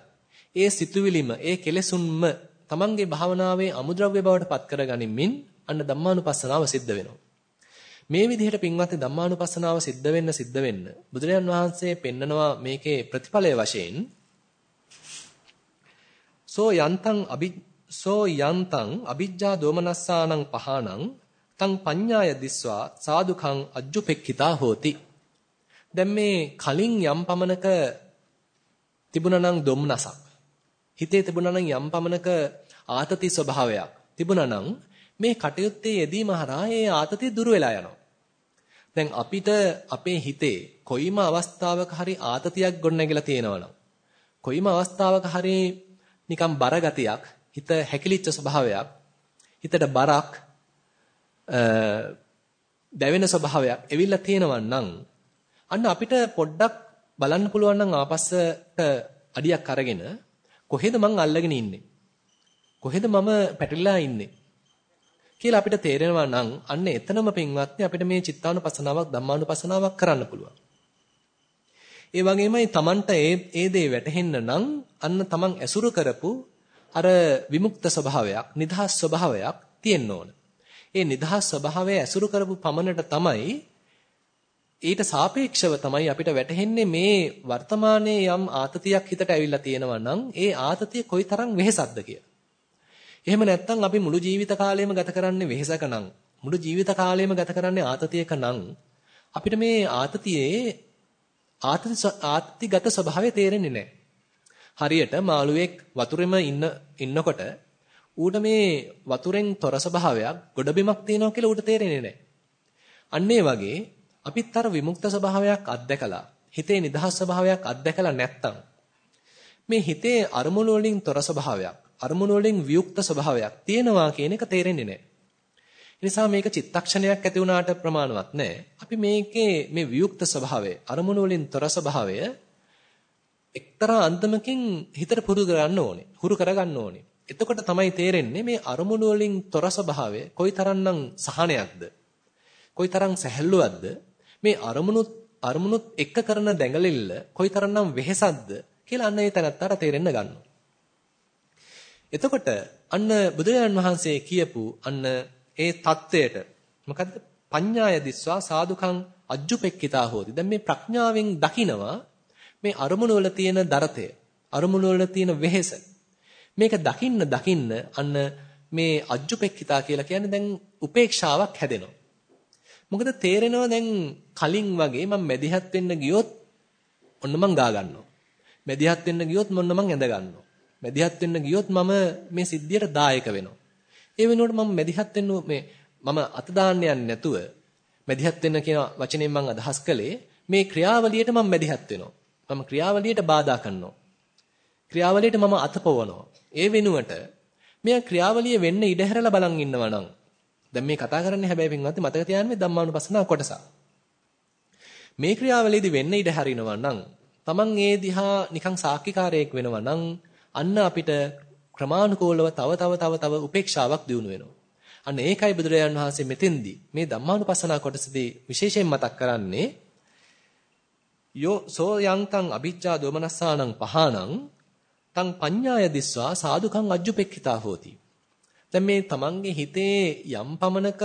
ඒ සිතුවිලිම ඒ කෙලෙසුන්ම තමන්ගේ භාවනාවේ අමුද්‍රව්‍ය බවට පත් කරගනිමින් අන්න ධම්මානුපස්සනාව සිද්ධ වෙනවා. මේ විදිහට පින්වත් ධම්මානුපස්සනාව සිද්ධ වෙන්න සිද්ධ වෙන්න බුදුරජාන් වහන්සේ පෙන්නනවා මේකේ ප්‍රතිඵලය වශයෙන් සෝ යන්තං අභි සෝ යන්තං අ비ජ්ජා දෝමනස්සානං පහානං තං පඤ්ඤාය දිස්වා සාදුකං අජ්ජුපෙක්ඛිතා හෝති දැන් මේ කලින් යම් පමණක තිබුණා නම් දුම්නසක් හිතේ තිබුණා නම් යම් පමණක ආතති ස්වභාවයක් තිබුණා නම් මේ කටයුත්තේ යෙදීම හරහා ඒ ආතතිය දුර වෙලා යනවා. දැන් අපිට අපේ හිතේ කොයිම අවස්ථාවක හරි ආතතියක් ගොඩනැගිලා තියෙනවා කොයිම අවස්ථාවක හරි නිකම් බර ගතියක් හිත හැකිලිච්ච ස්වභාවයක් හිතට බරක් දැවෙන ස්වභාවයක් එවිල්ලා තියෙනවා නම් අන්න අපිට පොඩ්ඩක් බලන්න පුළුවන් නම් ආපස්සට අඩියක් අරගෙන කොහෙද මං අල්ලගෙන ඉන්නේ? කොහෙද මම පැටලිලා ඉන්නේ? කියලා අපිට තේරෙනවා නම් අන්න එතනම පින්වත්නි අපිට මේ චිත්තානුපසනාවක් ධම්මානුපසනාවක් කරන්න පුළුවන්. ඒ වගේමයි Tamanට ඒ ඒ දේ වැටහෙන්න නම් අන්න Taman ඇසුරු කරපු අර විමුක්ත ස්වභාවයක්, නිදහස් ස්වභාවයක් තියෙන්න ඕන. ඒ නිදහස් ස්වභාවය ඇසුරු කරපු පමණට තමයි ඊට සාපේක්ෂව තමයි අපිට වැටහෙන්නේ මේ වර්තමානයේ යම් ආතතියක් හිතට ඇවිල්ලා තියෙනවා නම් ඒ ආතතිය කොයිතරම් වෙහෙසක්ද කියලා. එහෙම නැත්නම් අපි මුළු ජීවිත කාලයම ගත කරන්නේ වෙහෙසක නම් මුළු ජීවිත කාලයම ගත කරන්නේ ආතතියක නම් අපිට මේ ආතතියේ ආතති ආතතිගත ස්වභාවය තේරෙන්නේ නැහැ. හරියට මාළුවෙක් වතුරෙම ඉන්න ඉන්නකොට ඌට මේ වතුරෙන් තොර ස්වභාවයක් ගොඩබිමක් තියෙනවා කියලා ඌට තේරෙන්නේ නැහැ. අන්න වගේ අපිත් අර විමුක්ත ස්වභාවයක් අත්දැකලා හිතේ නිදහස් ස්වභාවයක් අත්දැකලා නැත්තම් මේ හිතේ අරමුණු වලින් තොර ස්වභාවයක් අරමුණු වලින් වියුක්ත ස්වභාවයක් තියෙනවා කියන එක තේරෙන්නේ නැහැ. නිසා මේක චිත්තක්ෂණයක් ඇති වුණාට ප්‍රමාණවත් නැහැ. අපි මේකේ මේ වියුක්ත ස්වභාවය අරමුණු වලින් තොර ස්වභාවය එක්තරා අන්දමකින් හිතට පුරුදු කරගන්න ඕනේ. හුරු කරගන්න ඕනේ. එතකොට තමයි තේරෙන්නේ මේ අරමුණු වලින් තොර ස්වභාවය කොයිතරම්නම් සහනයක්ද? කොයිතරම් සැහැල්ලුවක්ද? මේ අරමුණුත් අරමුණුත් එක්ක කරන දැඟලිල්ල කොයිතරම්නම් වෙහෙසක්ද කියලා අන්න ඒ තැනත්තට තේරෙන්න ගන්නවා. එතකොට අන්න බුදුරජාණන් වහන්සේ කියපු අන්න ඒ தත්වයට මොකද්ද? පඤ්ඤාය දිස්වා සාදුකං අජ්ජුපෙක්කිතා හෝති. දැන් මේ ප්‍රඥාවෙන් දකිනවා මේ අරමුණු වල තියෙන දරතය, අරමුණු වල තියෙන වෙහෙස. මේක දකින්න දකින්න අන්න මේ අජ්ජුපෙක්කිතා කියලා කියන්නේ දැන් උපේක්ෂාවක් හැදෙනවා. මොකද තේරෙනවා දැන් කලින් වගේ මම මැදිහත් වෙන්න ගියොත් ඔන්න මං ගා ගන්නවා. මැදිහත් වෙන්න ගියොත් මොන්න මං ඇඳ ගන්නවා. මැදිහත් වෙන්න ගියොත් මම මේ සිද්ධියට දායක වෙනවා. ඒ වෙනුවට මම මැදිහත් වෙන්න මේ මම අත දාන්න යන්නේ නැතුව මැදිහත් වෙන්න කියන වචනයෙන් මම අදහස් කළේ මේ ක්‍රියාවලියට මම මැදිහත් වෙනවා. මම ක්‍රියාවලියට බාධා කරනවා. ක්‍රියාවලියට මම අතපොවනවා. ඒ වෙනුවට මෙයා ක්‍රියාවලිය වෙන්න ඉඩ හැරලා බලන් ඉන්නවා නම් දැන් මේ කතා කරන්නේ හැබැයි පින්වත්නි මතක තියාගන්න මේ ධම්මානුපස්සනා කොටස. මේ ක්‍රියාවලියේදී වෙන්න ඉඩ හරිනවා නම් Taman ඒ දිහා නිකන් සාක්ෂිකාරයෙක් වෙනවා නම් අන්න අපිට ක්‍රමානුකූලව තව තව තව තව උපේක්ෂාවක් දිනු වෙනවා. අන්න ඒකයි බුදුරජාන් වහන්සේ මෙතෙන්දී මේ ධම්මානුපස්සනා කොටසදී විශේෂයෙන් මතක් කරන්නේ යෝ සෝ යන්තං අ비ජ්ජා දෝමනස්සානං පහානං තං පඤ්ඤාය දිස්වා සාදුකං අජ්ජුපෙක්ඛිතා හෝති. දැන් මේ තමන්ගේ හිතේ යම් පමණක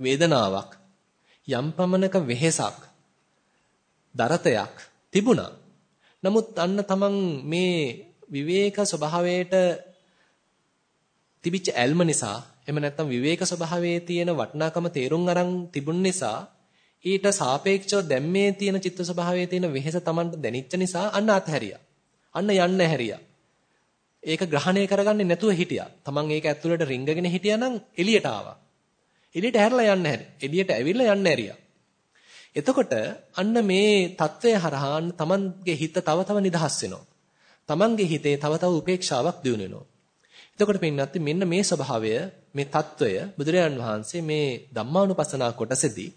වේදනාවක් යම් පමණක වෙහෙසක් දරතයක් තිබුණා. නමුත් අන්න තමන් මේ විවේක ස්වභාවයට තිබිච්ච ඇල්ම නිසා එහෙම නැත්නම් විවේක ස්වභාවයේ තියෙන වටිනාකම තේරුම් අරන් තිබුණ නිසා ඊට සාපේක්ෂව දැන් මේ තියෙන චිත්ත ස්වභාවයේ තියෙන වෙහෙස Tamanට දැනිච්ච නිසා අන්න අතහැරියා. අන්න යන්න හැරියා. ඒක ග්‍රහණය කරගන්නේ නැතුව හිටියා. Taman ඒක ඇතුළට රිංගගෙන හිටියානම් එළියට ආවා. එළියට හැරලා යන්න හැරි. එළියට ඇවිල්ලා යන්න හැරියා. එතකොට අන්න මේ తත්වය හරහා Tamanගේ හිත තව තව නිදහස් වෙනවා. තමන්ගේ හිතේ තව තව උපේක්ෂාවක් දියුණු වෙනවා. එතකොට පින්නත් මෙන්න මේ ස්වභාවය මේ తত্ত্বය බුදුරජාන් වහන්සේ මේ ධම්මානුපස්සනා කොටසේදී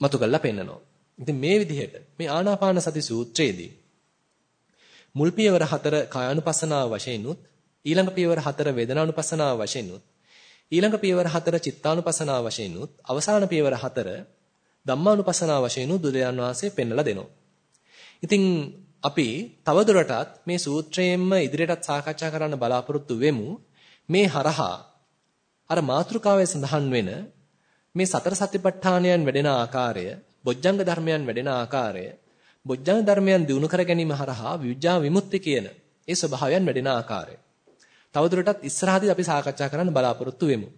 මතු කරලා පෙන්නනවා. ඉතින් මේ විදිහට මේ ආනාපාන සති සූත්‍රයේදී මුල් පියවර හතර කායानुපස්සනා වශයෙන්ුත් ඊළඟ පියවර හතර වේදනානුපස්සනා වශයෙන්ුත් ඊළඟ පියවර හතර චිත්තානුපස්සනා වශයෙන්ුත් අවසාන පියවර හතර ධම්මානුපස්සනා වශයෙන්ුත් බුදුරජාන් වහන්සේ පෙන්වලා දෙනවා. ඉතින් අපි තවදුරටත් මේ සූත්‍රයෙන්ම ඉදිරියටත් සාකච්ඡා කරන්න බලාපොරොත්තු වෙමු. මේ හරහා අර මාතෘකාවේ සඳහන් වෙන මේ සතර සතිපට්ඨානයන් වැඩෙන ආකාරය, බොජ්ජංග ධර්මයන් වැඩෙන ආකාරය, බොජ්ජංග ධර්මයන් දිනු කර ගැනීම හරහා විඥා විමුක්ති කියන ඒ ස්වභාවයන් වැඩෙන ආකාරය. තවදුරටත් ඉස්සරහදී අපි සාකච්ඡා කරන්න බලාපොරොත්තු වෙමු.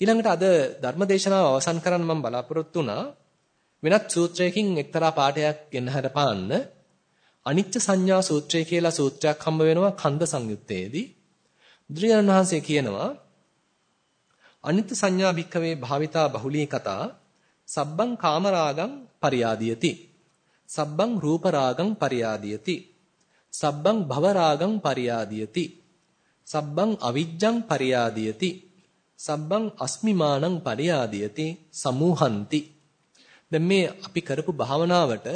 ඊළඟට අද ධර්මදේශනාව අවසන් කරන්න මම බලාපොරොත්තු වුණා වෙනත් සූත්‍රයකින් එක්තරා පාඩයක් ගෙන්න හරපාන්න අනිච්ච සංඥා සූත්‍රය කියලා සූත්‍රයක් හම්බ වෙනවා කන්ද සංයුත්තේදී. බුදුරජාණන් වහන්සේ කියනවා අනිත්‍ය සංඥා භික්කවේ භාවිතා බහුලී කතා සබ්බං කාමරාගං පරියාදියති. සබ්බං රූපරාගං පරියාදියති. සබ්බං භවරාගං පරියාදියති. සබ්බං අවිජ්ජං පරියාදියති. සබ්බං අස්මිමානං පරියාදියති සමූහන්ති. දැන් මේ අපි කරපු භාවනාවට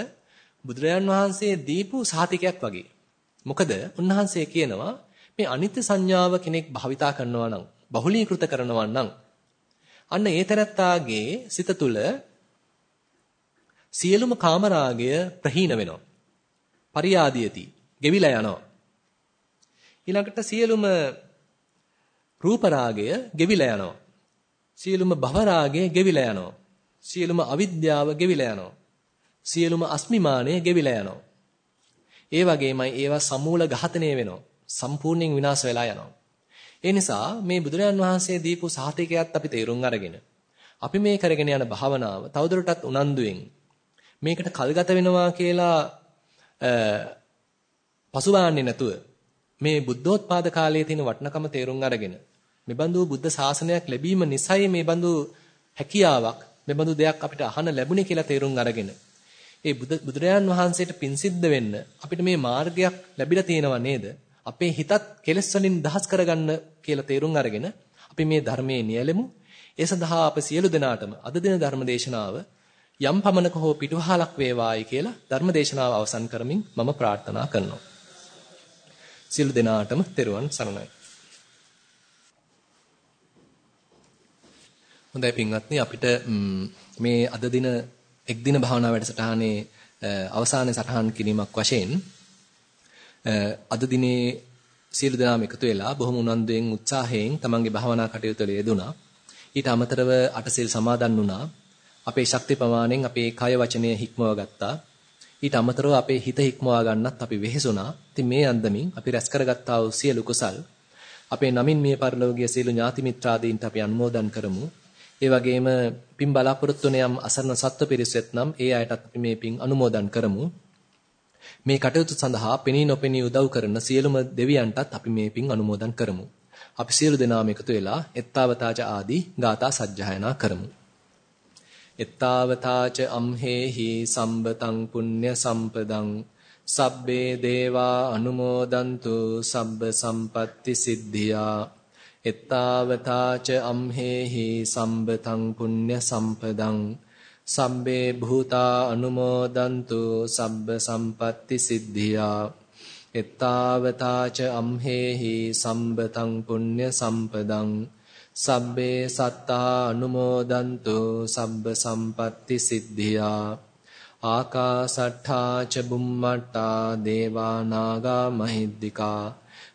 බුදුරජාන් වහන්සේ දීපු සහතිකයක් වගේ. මොකද උන්වහන්සේ කියනවා මේ අනිත්‍ය සංඥාව කෙනෙක් භාවිතා කරනවා නම් බහුලීකృత කරනවා නම් අන්න ඒ තැනත්තාගේ සිත තුළ සියලුම කාමරාගය ප්‍රහීන වෙනවා. පරියාදියති. ගෙවිලා යනවා. ඊළඟට සියලුම රූප රාගය ගෙවිලා යනවා. සියලුම භව රාගය ගෙවිලා යනවා. සියලුම අවිද්‍යාව ගෙවිලා යනවා. සියලුම අස්මිමානය ගෙවිලා යනවා. ඒ වගේමයි ඒවා සමූල ඝාතනය වෙනවා. සම්පූර්ණයෙන් විනාශ වෙලා යනවා. ඒ නිසා මේ බුදුරජාන් වහන්සේ දීපු සාහිතිකයත් අපි තේරුම් අරගෙන අපි මේ කරගෙන යන භාවනාව තවදුරටත් උනන්දුවෙන් මේකට කල්ගත වෙනවා කියලා පසුබාන්නේ නැතුව මේ බුද්ධෝත්පාද කාලයේ තියෙන වටිනකම තේරුම් අරගෙන මේ බඳු බුද්ධ ශාසනයක් ලැබීම නිසයි මේ බඳු හැකියාවක් මේ බඳු දෙයක් අපිට අහන්න ලැබුණේ කියලා තේරුම් අරගෙන ඒ බුදුරජාන් වහන්සේට පින් සිද්ධ වෙන්න අපිට මේ මාර්ගයක් ලැබිලා තියෙනව නේද? අපේ හිතත් කෙලෙස් වලින් දහස් කරගන්න කියලා තේරුම් අරගෙන අපි මේ ධර්මයේ නියැලෙමු. ඒ සඳහා අප සියලු දෙනාටම අද දින ධර්ම දේශනාව යම් පමණක හෝ පිටුවහලක් වේවායි කියලා ධර්ම දේශනාව අවසන් කරමින් මම ප්‍රාර්ථනා කරනවා. සියලු දෙනාටම තෙරුවන් සරණයි. හොඳයි පින්වත්නි අපිට මේ අද දින එක් දින භාවනා වැඩසටහනේ අවසානයේ සටහන් කිරීමක් වශයෙන් අද දිනේ සියලු දෙනාම එකතු වෙලා බොහොම උනන්දුවෙන් උත්සාහයෙන් තමන්ගේ භාවනා කටයුතු වල යෙදුණා. ඊට අමතරව අටසිල් සමාදන් වුණා. අපේ ශක්ති ප්‍රමාණයෙන් අපේ කය වචනය හික්මව ගත්තා. ඊට අමතරව අපේ හිත හික්මවා ගන්නත් අපි වෙහෙසුණා. ඉතින් මේ අන්දමින් අපි රැස් කරගත්තා වූ සියලු කුසල් අපේ නමින් මිය පරලෝකීය සියලු ඥාති මිත්‍රාදීන්ට අපි අනුමෝදන් කරමු. ඒ වගේම පින් බලාපොරොත්තු වෙන යම් අසරණ සත්ව පිරිසෙත් නම් ඒ අයටත් අපි මේ පින් අනුමෝදන් කරමු. මේ කටයුතු සඳහා පෙනී නොපෙනී උදව් කරන සියලුම දෙවියන්ටත් අපි මේ පින් අනුමෝදන් කරමු. අපි සියලු දෙනාම එකතු වෙලා එත්තාවතාච ආදී ගාථා සජ්ජායනා කරමු. එත්තාවතාච අම්හෙහි සම්බතං පුඤ්ඤ සම්පදං සබ්බේ දේවා අනුමෝදන්තු සබ්බ සම්පatti සිද්ධියා එත්තාවතාච අම්හෙහි සම්බතං පුඤ්ඤ සම්පදං සබ්බේ භූතා අනුමෝදන්තු සබ්බ සම්පatti සිද්ධියා. එත්තාවතාච අම්හෙහි සම්බතං පුඤ්ඤ සම්පදං සබ්බේ සත්තා අනුමෝදන්තු සබ්බ සම්පatti සිද්ධියා. ආකාසට්ඨා ච බුම්මට්ටා දේවා නාග මහිද්దికා.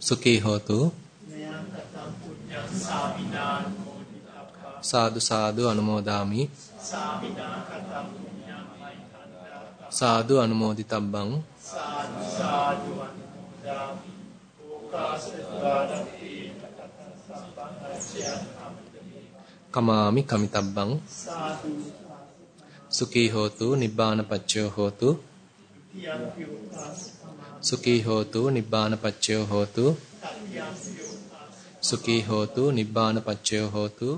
සුඛී හෝතු. සාදු සාදු අනුමෝදාමි. සාදු අනුමෝදිතබ්බං. සාදු සාදු අනුමෝදාමි කමාමි කමිතබ්බං. සුඛී හෝතු නිබ්බාන පච්චයෝ හෝතු. සුඛී හෝතු නිබ්බාන පච්චයෝ හෝතු. සුඛී හෝතු නිබ්බාන පච්චයෝ හෝතු.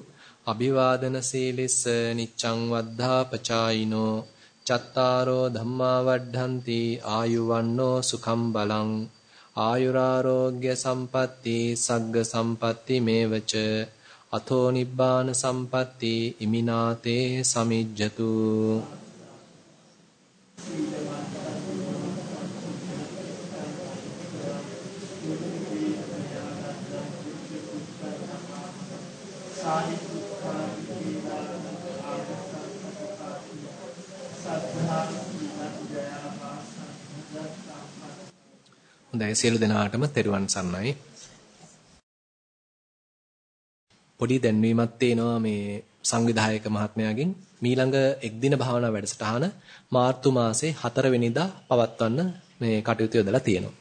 අභිවාදන සීලිස්ස නිච්ඡං වද්ධා පචායිනෝ. චත්තාරෝ ධම්මා වඩ්ඩಂತಿ ආයුවන්නෝ සුඛම් බලං. ආයුරාරෝග්‍ය සම්පatti සග්ග සම්පatti මේවච. අතෝ නිබ්බාන සම්පatti ඉමිනාතේ සමිජ්ජතු. හොඳයි සියලු දෙනාටම තෙරුවන් සරණයි. පොඩි දැන්වීමක් තියෙනවා මේ සංවිධායක මහත්මයාගෙන් මීළඟ එක් දින භාවනා වැඩසටහන මාර්තු මාසේ 4 වෙනිදා පවත්වන්න මේ කටයුතු යොදලා තියෙනවා.